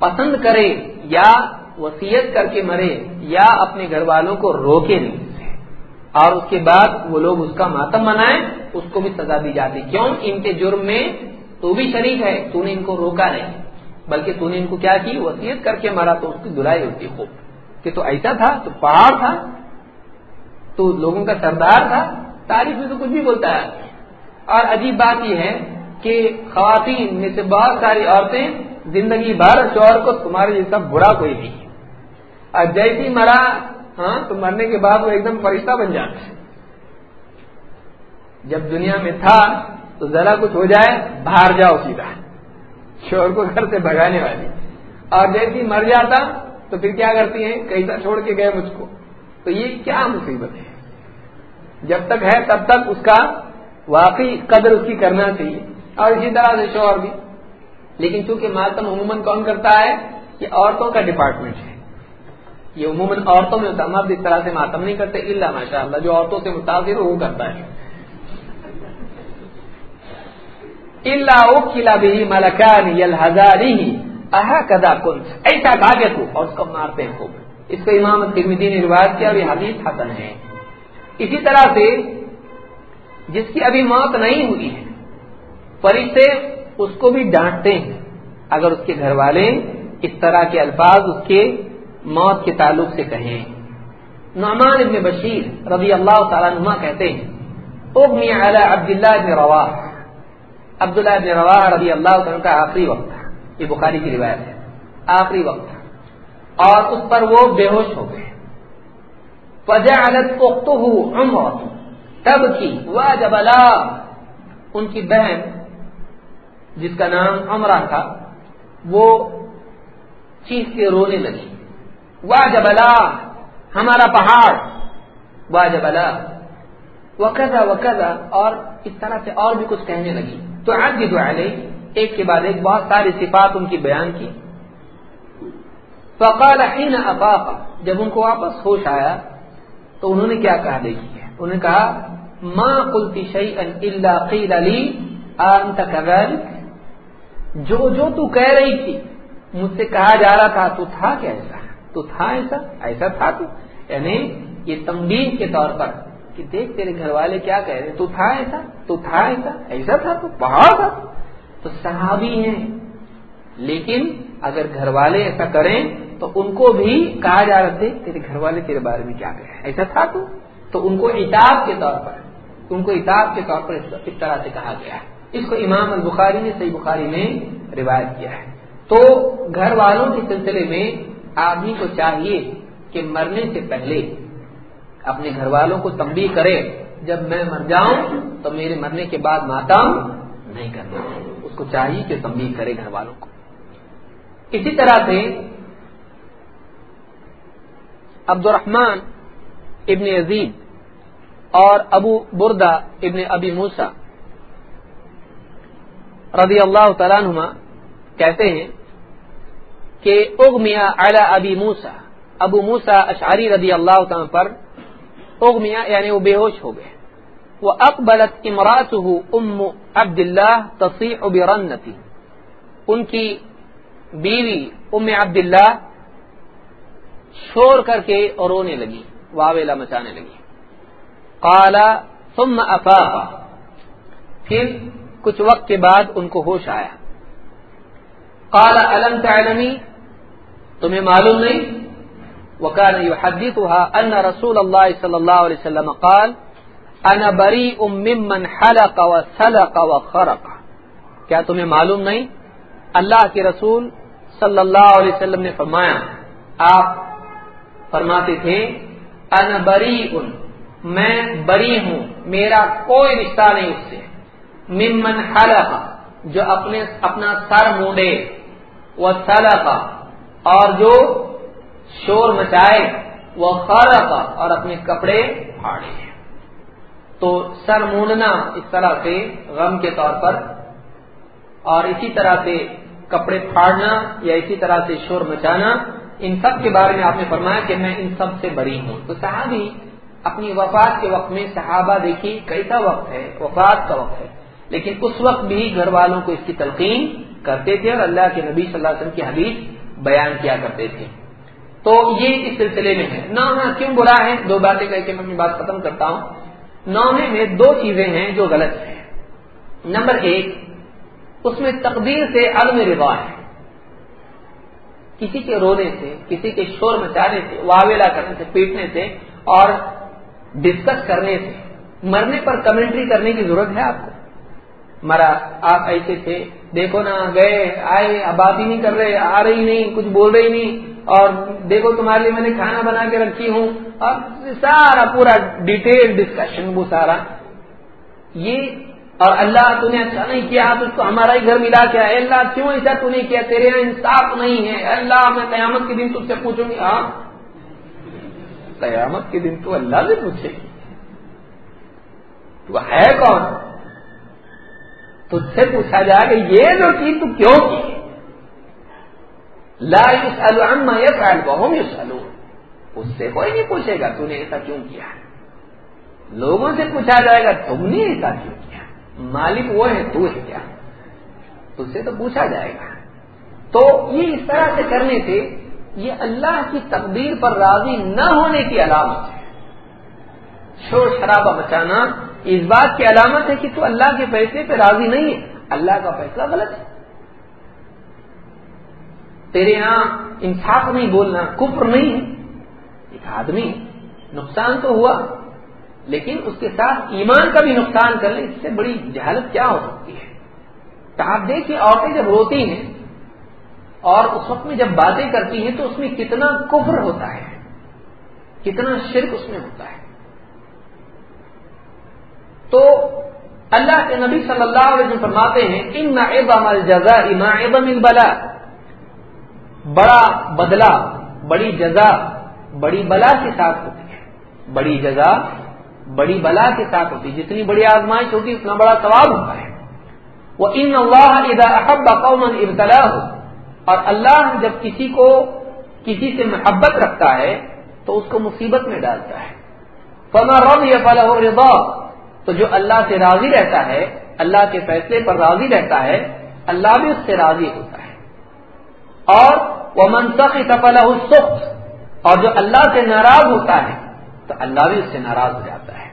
پسند کرے یا وسیعت کر کے مرے یا اپنے گھر والوں کو روکے نہیں اور اس کے بعد وہ لوگ اس کا ماتم منائے اس کو بھی سزا دی جاتی۔ کیوں؟ ان کے جرم میں تو بھی شریک ہے، تو نے ان کو روکا نہیں۔ بلکہ تو نے ان کو کیا کی؟ وسیعت کر کے مرا تو اس کی دلائی ہوتی۔ خوب، کہ تو ایسا تھا، تو پہاڑ تھا، تو لوگوں کا سردار تھا۔ تاریخ میں تو کچھ بھی بولتا ہے۔ اور عجیب بات یہ ہے کہ خواتین میں سے بہت ساری عورتیں زندگی بھر چور کو تمہارے جیسا برا کوئی نہیں۔ اور جیسی مرا ہاں تو مرنے کے بعد وہ ایک دم فرشتہ بن جاتا ہے۔ جب دنیا میں تھا، تو ذرا کچھ ہو جائے، باہر جاؤ سیدھا۔ شور کو گھر سے بھگانے والی۔ اور جیسی مر جاتا، تو پھر کیا کرتی ہیں؟ کیسا چھوڑ کے گئے مجھ کو؟ تو یہ کیا مصیبت ہے؟ جب تک ہے، تب تک اس کا واقعی قدر اس کی کرنا چاہیے۔ اور اسی طرح سے شوہر بھی۔ لیکن چونکہ ماتم عموماً کون کرتا ہے؟ یہ عورتوں کا ڈپارٹمنٹ ہے۔ یہ عموماً عورتوں میں ہوتا مرد اس طرح سے ماتم نہیں کرتے اللہ ماشاء اللہ جو عورتوں سے متاثر ہو، وہ کرتا ہے۔ اللہ کھلا بھی ملکان ہزاری کدا کن ایسا بھاگے تو، اور اس کو مارتے ہیں خوب۔ اس کو امام ترمیدی نے روایت کیا اور یہ حدیث حسن ہے۔ اسی طرح سے جس کی ابھی موت نہیں ہوئی ہے فرشتے اس کو بھی ڈانٹتے ہیں۔ اگر اس کے گھر والے اس طرح کے الفاظ اس کے موت کے تعلق سے کہیں۔ نعمان ابن بشیر رضی اللہ تعالیٰ نما کہتے ہیں اغمی علی عبداللہ ابن روا عبداللہ ابن روا رضی اللہ تعالیٰ کا آخری وقت تھا۔ یہ بخاری کی روایت ہے۔ آخری وقت تھا۔ اور اس پر وہ بے ہوش ہو گئے۔ وجہ عالت عمر تب کی وہ ان کی بہن جس کا نام امرا تھا، وہ چیخ کے رونے لگی۔ واہ جبلا ہمارا پہاڑ۔ واہ جبلا وکزا وکزا اور اس طرح سے اور بھی کچھ کہنے لگی۔ تو آج بھی دعا گئی ایک کے بعد ایک بہت ساری صفات ان کی بیان کی۔ فقال حين افاق جب ان کو واپس ہوش آیا، تو انہوں نے کیا کہا دیکھیے انہوں نے کہا ماں قلت شيئا الا قيل لي انت كذلك جو جو تو کہہ رہی تھی، مجھ سے کہا جا رہا تھا، تو تھا کیا ایسا؟ تو تھا ایسا؟ ایسا تھا تو؟ یعنی یہ تمبین کے طور پر کہ دیکھ تیرے گھر والے کیا کہہ رہے تو تھا ایسا؟ تو تھا ایسا؟ ایسا تھا تو؟ پہاڑ تھا۔ تو صحابی ہیں۔ لیکن اگر گھر والے ایسا کریں، تو ان کو بھی کہا جا رہا تھے تیرے گھر والے تیرے بارے میں کیا کہے ایسا تھا تو؟ تو ان کو اتاب کے طور پر، ان کو اتاب کے طور پر اس طرح سے کہا گیا ہے۔ اس کو امام البخاری نے صحیح بخاری میں روایت کیا ہے۔ تو گھر والوں کے سلسلے میں آدمی کو چاہیے کہ مرنے سے پہلے اپنے گھر والوں کو تمبی کرے، جب میں مر جاؤں تو میرے مرنے کے بعد ماتم نہیں کرنا۔ اس کو چاہیے کہ تنبیہ کرے گھر والوں کو۔ اسی طرح سے عبد الرحمان ابن عزیز اور ابو بردا ابن ابی موسا رضی اللہ تعالیٰ نما کہتے ہیں کہ اغمیا اعلی ابی موسا ابو موسا اشعری رضی اللہ تعالیٰ پر اغمیا یعنی وہ بے ہوش ہو گئے۔ وہ اقبلت امراط ام عبد اللہ تصیح برنتی۔ ان کی بیوی ام عبد اللہ شور کر کے اور رونے لگی، واویلا مچانے لگی۔ کالا ثم افا پھر کچھ وقت کے بعد ان کو ہوش آیا۔ کالا علم تعلمی؟ تمہیں معلوم نہیں۔ وکان يحدثها ان رسول اللہ صلی اللہ علیہ وسلم قال، انا بری ممن حلق وسلق وخرق کیا تمہیں معلوم نہیں؟ اللہ کے رسول صلی اللہ علیہ وسلم نے فرمایا، آپ فرماتے تھے، انا بری میں بری ہوں، میرا کوئی رشتہ نہیں اس سے۔ ممن حلق جو اپنے اپنا سر مونڈے وہ سلقا اور جو شور مچائے وہ خرق اور اپنے کپڑے پھاڑے۔ تو سر مونڈنا اس طرح سے غم کے طور پر، اور اسی طرح سے کپڑے پھاڑنا یا اسی طرح سے شور مچانا، ان سب کے بارے میں آپ نے فرمایا کہ میں ان سب سے بری ہوں۔ تو صحابی اپنی وفات کے وقت میں صحابہ دیکھی، کیسا وقت ہے؟ وفات کا وقت ہے۔ لیکن اس وقت بھی گھر والوں کو اس کی تلقین کرتے تھے اور اللہ کے نبی صلی اللہ علیہ وسلم کی حدیث بیان کیا کرتے تھے۔ تو یہ اس سلسلے میں ہے۔ نہ کیوں برا ہے دو باتیں کہہ کے میں اپنی بات ختم کرتا ہوں۔ نونے میں دو چیزیں ہیں جو غلط ہیں۔ نمبر ایک، اس میں تقدیر سے عدم روا ہے۔ کسی کے رونے سے، کسی کے شور مچانے سے، واویلا کرنے سے، پیٹنے سے اور ڈسکس کرنے سے، مرنے پر کمنٹری کرنے کی ضرورت ہے آپ کو۔ مرا، آپ ایسے تھے۔ دیکھو نا، گئے، آئے، اب بات ہی نہیں کر رہے، آ رہی نہیں، کچھ بول رہی نہیں۔ اور دیکھو، تمہارے لیے میں نے کھانا بنا کے رکھی ہوں۔ اور سارا پورا ڈیٹیل ڈسکشن وہ سارا۔ یہ، اور اللہ تو نے اچھا نہیں کیا تو اس کو ہمارا ہی گھر ملا کیا اللہ کیوں ایسا تو نہیں کیا؟ تیرے یہاں انصاف نہیں ہے۔ اللہ، میں قیامت کے دن تم سے پوچھوں گی۔ ہاں؟ قیامت کے دن تو اللہ سے پوچھے گی۔ تو ہے کون؟ تجھ سے پوچھا جائے کہ یہ جو چیز تو کیوں کی؟ لا یوس الما یہ بہم یوس اس سے کوئی نہیں پوچھے گا تو نے ایسا کیوں کیا لوگوں سے پوچھا جائے گا تم نے ایسا کیوں کیا مالک وہ ہے، تو ہے کیا؟ اس سے تو پوچھا جائے گا۔ تو یہ اس طرح سے کرنے سے یہ اللہ کی تقدیر پر راضی نہ ہونے کی علامت ہے۔ شور شرابہ مچانا اس بات کی علامت ہے کہ تو اللہ کے فیصلے پہ راضی نہیں ہے۔ اللہ کا فیصلہ غلط ہے۔ تیرے یہاں انصاف نہیں بولنا، کفر نہیں ہے۔ ایک آدمی نقصان تو ہوا، لیکن اس کے ساتھ ایمان کا بھی نقصان کر لیں اس سے بڑی جہالت کیا ہو سکتی ہے؟ تو آپ دیکھیے عورتیں جب روتی ہیں اور اس وقت میں جب باتیں کرتی ہیں تو اس میں کتنا کفر ہوتا ہے، کتنا شرک اس میں ہوتا ہے۔ تو اللہ کے نبی صلی اللہ علیہ وسلم فرماتے ہیں ان نہ جزا اما بلا بڑا بدلا بڑی جزا، بڑی بلا کے ساتھ ہوتی ہے۔ بڑی جزا، بڑی بلا کے ساتھ ہوتی ہے۔ جتنی بڑی آزمائش ہوتی اتنا بڑا ثواب ہوتا ہے۔ وہ ان اللہ ادا احب قومن ابتلا ہو اور اللہ جب کسی کو کسی سے محبت رکھتا ہے، تو اس کو مصیبت میں ڈالتا ہے۔ فما رب یا فلاح رضا تو جو اللہ سے راضی رہتا ہے، اللہ کے فیصلے پر راضی رہتا ہے، اللہ بھی اس سے راضی ہوتا ہے۔ اور وہ منصق فلاح سخت اور جو اللہ سے ناراض ہوتا ہے، تو اللہ بھی اس سے ناراض ہو جاتا ہے۔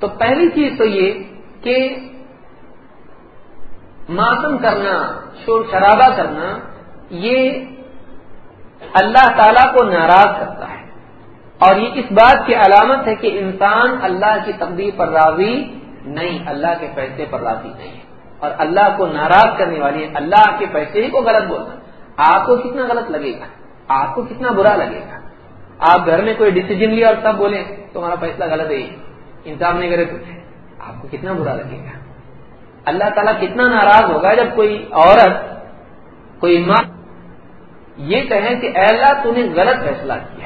تو پہلی چیز تو یہ کہ ماتم کرنا، شور شرابہ کرنا، یہ اللہ تعالی کو ناراض کرتا ہے۔ اور یہ اس بات کی علامت ہے کہ انسان اللہ کی تقدیر پر راضی نہیں، اللہ کے فیصلے پر راضی نہیں۔ اور اللہ کو ناراض کرنے والی ہے، اللہ کے فیصلے ہی کو غلط بولنا۔ آپ کو کتنا غلط لگے گا؟ آپ کو کتنا برا لگے گا؟ آپ گھر میں کوئی ڈسیزن لیا اور تب بولے تمہارا فیصلہ غلط ہے انصاف نہیں کرے تو آپ کو کتنا برا لگے گا؟ اللہ تعالیٰ کتنا ناراض ہوگا جب کوئی عورت، کوئی ماں یہ کہیں کہ اے اللہ، تو نے غلط فیصلہ کیا۔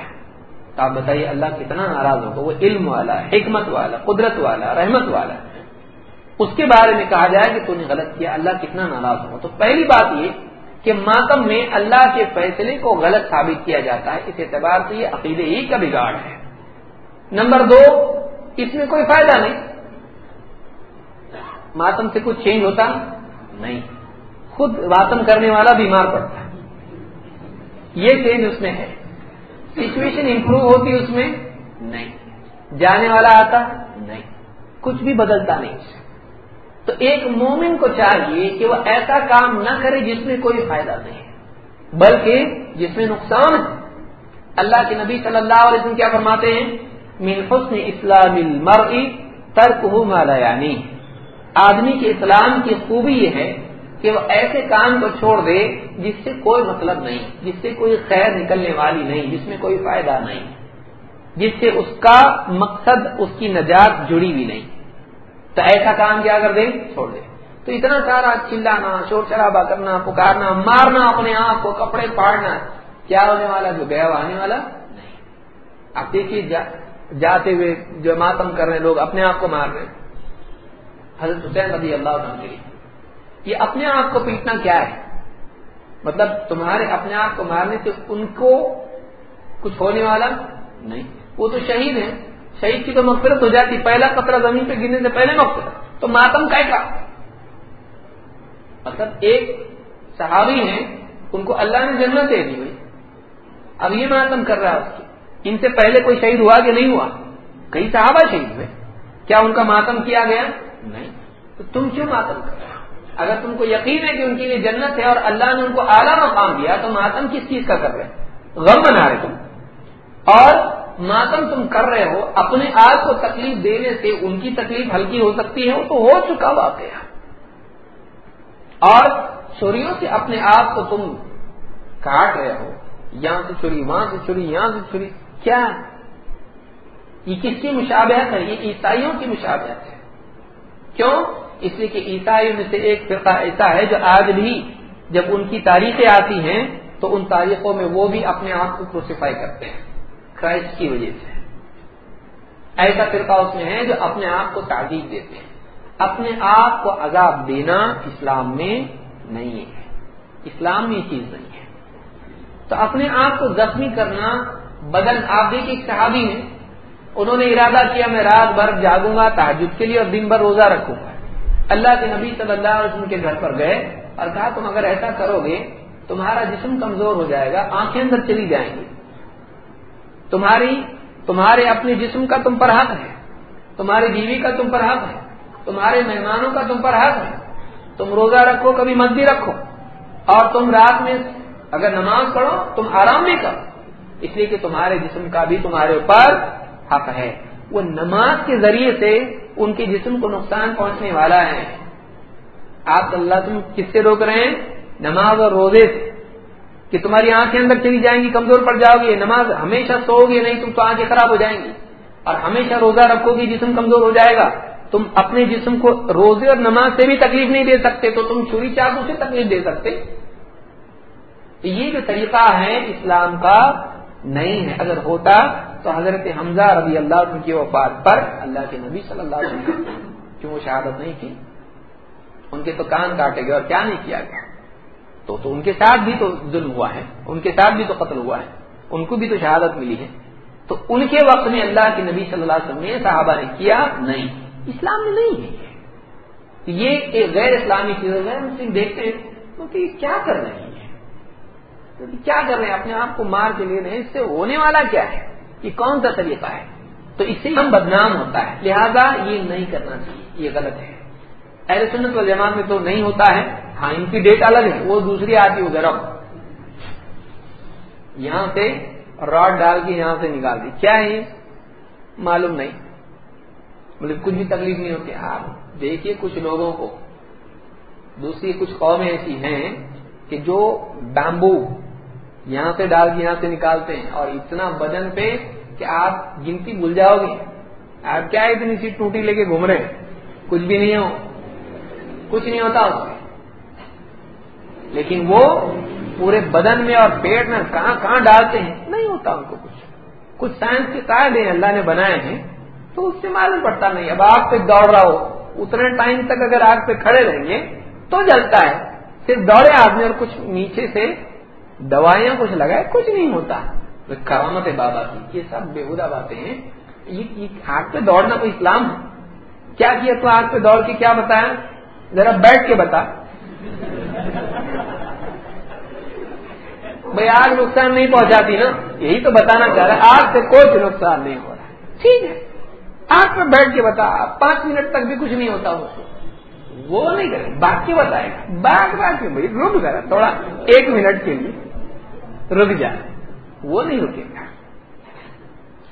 تو آپ بتائیے اللہ کتنا ناراض ہوگا؟ وہ علم والا حکمت والا، قدرت والا، رحمت والا اس کے بارے میں کہا جائے کہ تو نے غلط کیا، اللہ کتنا ناراض ہوگا؟ تو پہلی بات یہ کہ ماتم میں اللہ کے فیصلے کو غلط ثابت کیا جاتا ہے، اس اعتبار سے یہ عقیدے ہی کا بگاڑ ہے۔ نمبر دو، اس میں کوئی فائدہ نہیں۔ ماتم سے کچھ چینج ہوتا نہیں۔ خود ماتم کرنے والا بیمار پڑتا ہے۔ یہ چینج اس میں ہے۔ سچویشن امپروو ہوتی اس میں? نہیں. جانے والا آتا؟ نہیں. کچھ بھی بدلتا نہیں. تو ایک مومن کو چاہیے کہ وہ ایسا کام نہ کرے جس میں کوئی فائدہ نہیں بلکہ جس میں نقصان ہے۔ اللہ کے نبی صلی اللہ علیہ وسلم کیا فرماتے ہیں؟ من حسن اسلام المرء ترکہ ما لا یعنی آدمی کے اسلام کی خوبی یہ ہے کہ وہ ایسے کام کو چھوڑ دے جس سے کوئی مطلب نہیں، جس سے کوئی خیر نکلنے والی نہیں، جس میں کوئی فائدہ نہیں، جس سے اس کا مقصد، اس کی نجات جڑی ہوئی نہیں۔ تو ایسا کام کیا کر دے؟ چھوڑ دے۔ تو اتنا سارا چلانا، شور شرابہ کرنا، پکارنا، مارنا اپنے آپ کو، کپڑے پاڑنا کیا ہونے والا؟ جو گیا آنے والا نہیں۔ آپ دیکھیے، جا، جاتے ہوئے جو ماتم کر رہے ہیں، لوگ اپنے آپ کو مار رہے حضرت حسین رضی اللہ عنہ یہ اپنے آپ کو پیٹنا کیا ہے؟ مطلب تمہارے اپنے آپ کو مارنے سے ان کو کچھ ہونے والا نہیں۔ وہ تو شہید ہیں۔ شہید کی تو مغفرت ہو جاتی۔ پہلا قطرہ زمین پہ گرنے سے پہلے مغفرت۔ تو ماتم کا مطلب ایک صحابی ہیں، ان کو اللہ نے جنت دے دی ہوئی اب یہ ماتم کر رہا ہے اس کی۔ ان سے پہلے کوئی شہید ہوا کہ نہیں ہوا؟ کئی صحابہ شہید ہوئے۔ کیا ان کا ماتم کیا گیا؟ نہیں۔ تو تم کیوں ماتم کر رہے اگر تم کو یقین ہے کہ ان کے لیے جنت ہے اور اللہ نے ان کو اعلیٰ مقام دیا تو ماتم کس چیز کا کر رہے غم بنا رہے تم۔ اور ماتم تم کر رہے ہو، اپنے آپ کو تکلیف دینے سے ان کی تکلیف ہلکی ہو سکتی ہے، وہ تو ہو چکا واقعہ۔ اور چوریوں سے اپنے آپ کو تم کاٹ رہے ہو، یہاں سے چوری، وہاں سے چوری، یہاں سے چوری۔ کیا؟ یہ کس کی مشابہت ہے؟ یہ عیسائیوں کی مشابہت ہے۔ کیوں؟ اس لیے کہ عیسائیوں میں سے ایک فرقہ ایسا ہے جو آج بھی جب ان کی تاریخیں آتی ہیں، تو ان تاریخوں میں وہ بھی اپنے آپ کو کروسیفائی کرتے ہیں۔ کرائسٹ کی وجہ سے۔ ایسا فرقہ اس میں ہے جو اپنے آپ کو تعدید دیتے ہیں۔ اپنے آپ کو عذاب دینا اسلام میں نہیں ہے۔ اسلام میں یہ چیز نہیں ہے۔ تو اپنے آپ کو زخمی کرنا بدن آپ دیکھیے ایک صحابی ہیں، انہوں نے ارادہ کیا، میں رات بھر جاگوں گا تحجد کے لیے اور دن بھر روزہ رکھوں گا۔ اللہ کے نبی صلی اللہ علیہ وسلم کے گھر پر گئے اور کہا تم اگر ایسا کرو گے، تمہارا جسم کمزور ہو جائے گا، آنکھیں اندر چلی جائیں گی۔ تمہاری، تمہارے اپنے جسم کا تم پر حق ہے۔ تمہاری بیوی کا تم پر حق ہے۔ تمہارے مہمانوں کا تم پر حق ہے۔ تم روزہ رکھو، کبھی مسجد رکھو۔ اور تم رات میں اگر نماز پڑھو، تم آرام بھی کرو۔ اس لیے کہ تمہارے جسم کا بھی تمہارے اوپر حق ہے۔ وہ نماز کے ذریعے سے ان کے جسم کو نقصان پہنچنے والا ہے۔ آپ اللہ تم کس سے روک رہے ہیں؟ نماز اور روزے سے۔ کہ تمہاری آنکھیں اندر چلی جائیں گی، کمزور پڑ جاؤ گی نماز ہمیشہ سو گی نہیں تم تو آنکھیں خراب ہو جائیں گی۔ اور ہمیشہ روزہ رکھو گی جسم کمزور ہو جائے گا۔ تم اپنے جسم کو روزے اور نماز سے بھی تکلیف نہیں دے سکتے، تو تم چھری چاقو سے تکلیف دے سکتے۔ یہ جو طریقہ ہے اسلام کا نہیں ہے۔ اگر ہوتا تو حضرت حمزہ رضی اللہ عنہ کی وفات پر اللہ کے نبی صلی اللہ علیہ وسلم کیوں وہ شہادت نہیں کی؟ ان کے تو کان کاٹے گئے اور کیا نہیں کیا گیا؟ تو تو ان کے ساتھ بھی تو ظلم ہوا ہے، ان کے ساتھ بھی تو قتل ہوا ہے، ان کو بھی تو شہادت ملی ہے۔ تو ان کے وقت میں اللہ کے نبی صلی اللہ علیہ وسلم نے صحابہ نے کیا؟ نہیں۔ اسلام میں نہیں ہے۔ یہ ایک غیر اسلامی چیز غیر مسلم دیکھتے ہیں۔ کہ کیا کر رہے ہیں؟ کیا کر رہے ہیں؟ اپنے آپ کو مار کے لے رہے ہیں۔ اس سے ہونے والا کیا ہے؟ یہ کون سا طریقہ ہے؟ تو اس سے ہم بدنام ہوتا ہے۔ لہذا یہ نہیں کرنا چاہیے۔ یہ غلط ہے۔ اہل سنت والجماعت میں تو نہیں ہوتا ہے۔ ہاں ان کی ڈیٹ الگ ہے۔ وہ دوسری آتی ہو گرم یہاں سے راڈ ڈال کے یہاں سے نکال دی۔ کیا ہے؟ معلوم نہیں۔ مطلب کچھ بھی تکلیف نہیں ہوتی۔ آپ دیکھیے کچھ لوگوں کو۔ دوسری کچھ قومیں ایسی ہیں کہ جو بیمبو یہاں سے ڈال کے یہاں سے نکالتے ہیں اور اتنا بدن پہ کہ آپ گنتی بھول جاؤ گے۔ آپ کیا اتنی سی ٹوٹی لے کے گھوم رہے ہیں؟ کچھ بھی نہیں ہو۔ کچھ نہیں ہوتا اس میں۔ لیکن وہ پورے بدن میں اور پیٹ میں کہاں کہاں ڈالتے ہیں؟ نہیں ہوتا ان کو کچھ۔ کچھ سائنس کے قائد ہیں، اللہ نے بنائے ہیں۔ تو اس سے معلوم پڑتا نہیں۔ اب آگ پہ دوڑ رہا ہو۔ اتنے ٹائم تک اگر آگ پہ کھڑے رہیں گے تو جلتا ہے۔ صرف دوڑے آدمی اور کچھ نیچے سے دوائیاں کچھ لگائے، کچھ نہیں ہوتا۔ کرامت بابا کی، یہ سب بےحدہ باتیں ہیں۔ یہ آگ پہ دوڑنا کوئی اسلام ہے؟ کیا کیا تو آگ پہ دوڑ کے کیا بتایا؟ ذرا بیٹھ کے بتا۔ بھائی آگ نقصان نہیں پہنچاتی نا۔ یہی تو بتانا چاہ رہا ہے آگ سے کوئی نقصان نہیں ہو رہا ٹھیک ہے۔ آگ پہ بیٹھ کے بتا۔ پانچ منٹ تک بھی کچھ نہیں ہوتا اس کو وہ نہیں کرے باقی بتائے گا باغ باغ بھائی، رک گا تھوڑا، ایک منٹ کے لیے۔ رک جائے۔ وہ نہیں رکے گا۔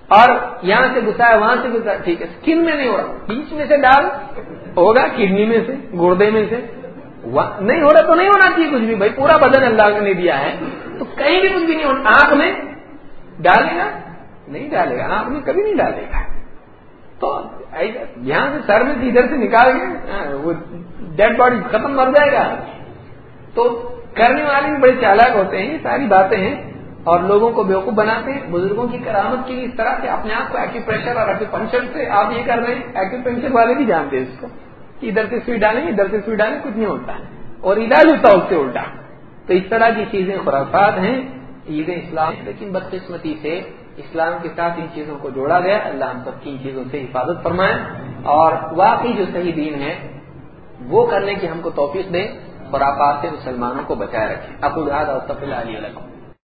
اور یہاں سے گسایا وہاں سے گسا ٹھیک ہے اسکن میں نہیں ہو رہا۔ بیچ میں سے ڈال ہوگا کڈنی میں سے، گردے میں سے۔ نہیں ہو رہا تو نہیں ہونا چاہیے کچھ بھی۔ بھائی، پورا بدن اللہ نے دیا ہے۔ تو کہیں بھی کچھ بھی نہیں ہونا۔ آنکھ میں ڈالے گا؟ نہیں ڈالے گا۔ آنکھ میں کبھی نہیں ڈالے گا۔ تو یہاں سے سر میں سے ادھر سے نکال گئے ہاں، وہ ڈیڈ باڈی ختم کر جائے گا۔ تو کرنے والے بھی بڑے چالاک ہوتے ہیں، یہ ساری باتیں ہیں۔ اور لوگوں کو بیوقوف بناتے ہیں، بزرگوں کی کرامت کی اس طرح سے اپنے آپ کو ایکوپریشر اور ایکوپنچر سے آپ یہ کر رہے ہیں۔ ایکوپنچر والے بھی جانتے ہیں اس کو کہ ادھر سے سوئی ڈالیں، ادھر سے سوئی ڈالیں، کچھ نہیں ہوتا۔ اور علاج ہوتا اس سے الٹا۔ تو اس طرح کی چیزیں خرافات ہیں عیدیں اسلام لیکن بدقسمتی سے اسلام کے ساتھ ان چیزوں کو جوڑا گیا۔ اللہ ہم سب کی ان چیزوں سے حفاظت فرمائے۔ اور واقعی جو صحیح دین ہے، وہ کرنے کی ہم کو توفیق دے۔ اور آپ سے مسلمانوں کو بچائے رکھیں۔ اب الحاد اور علیہ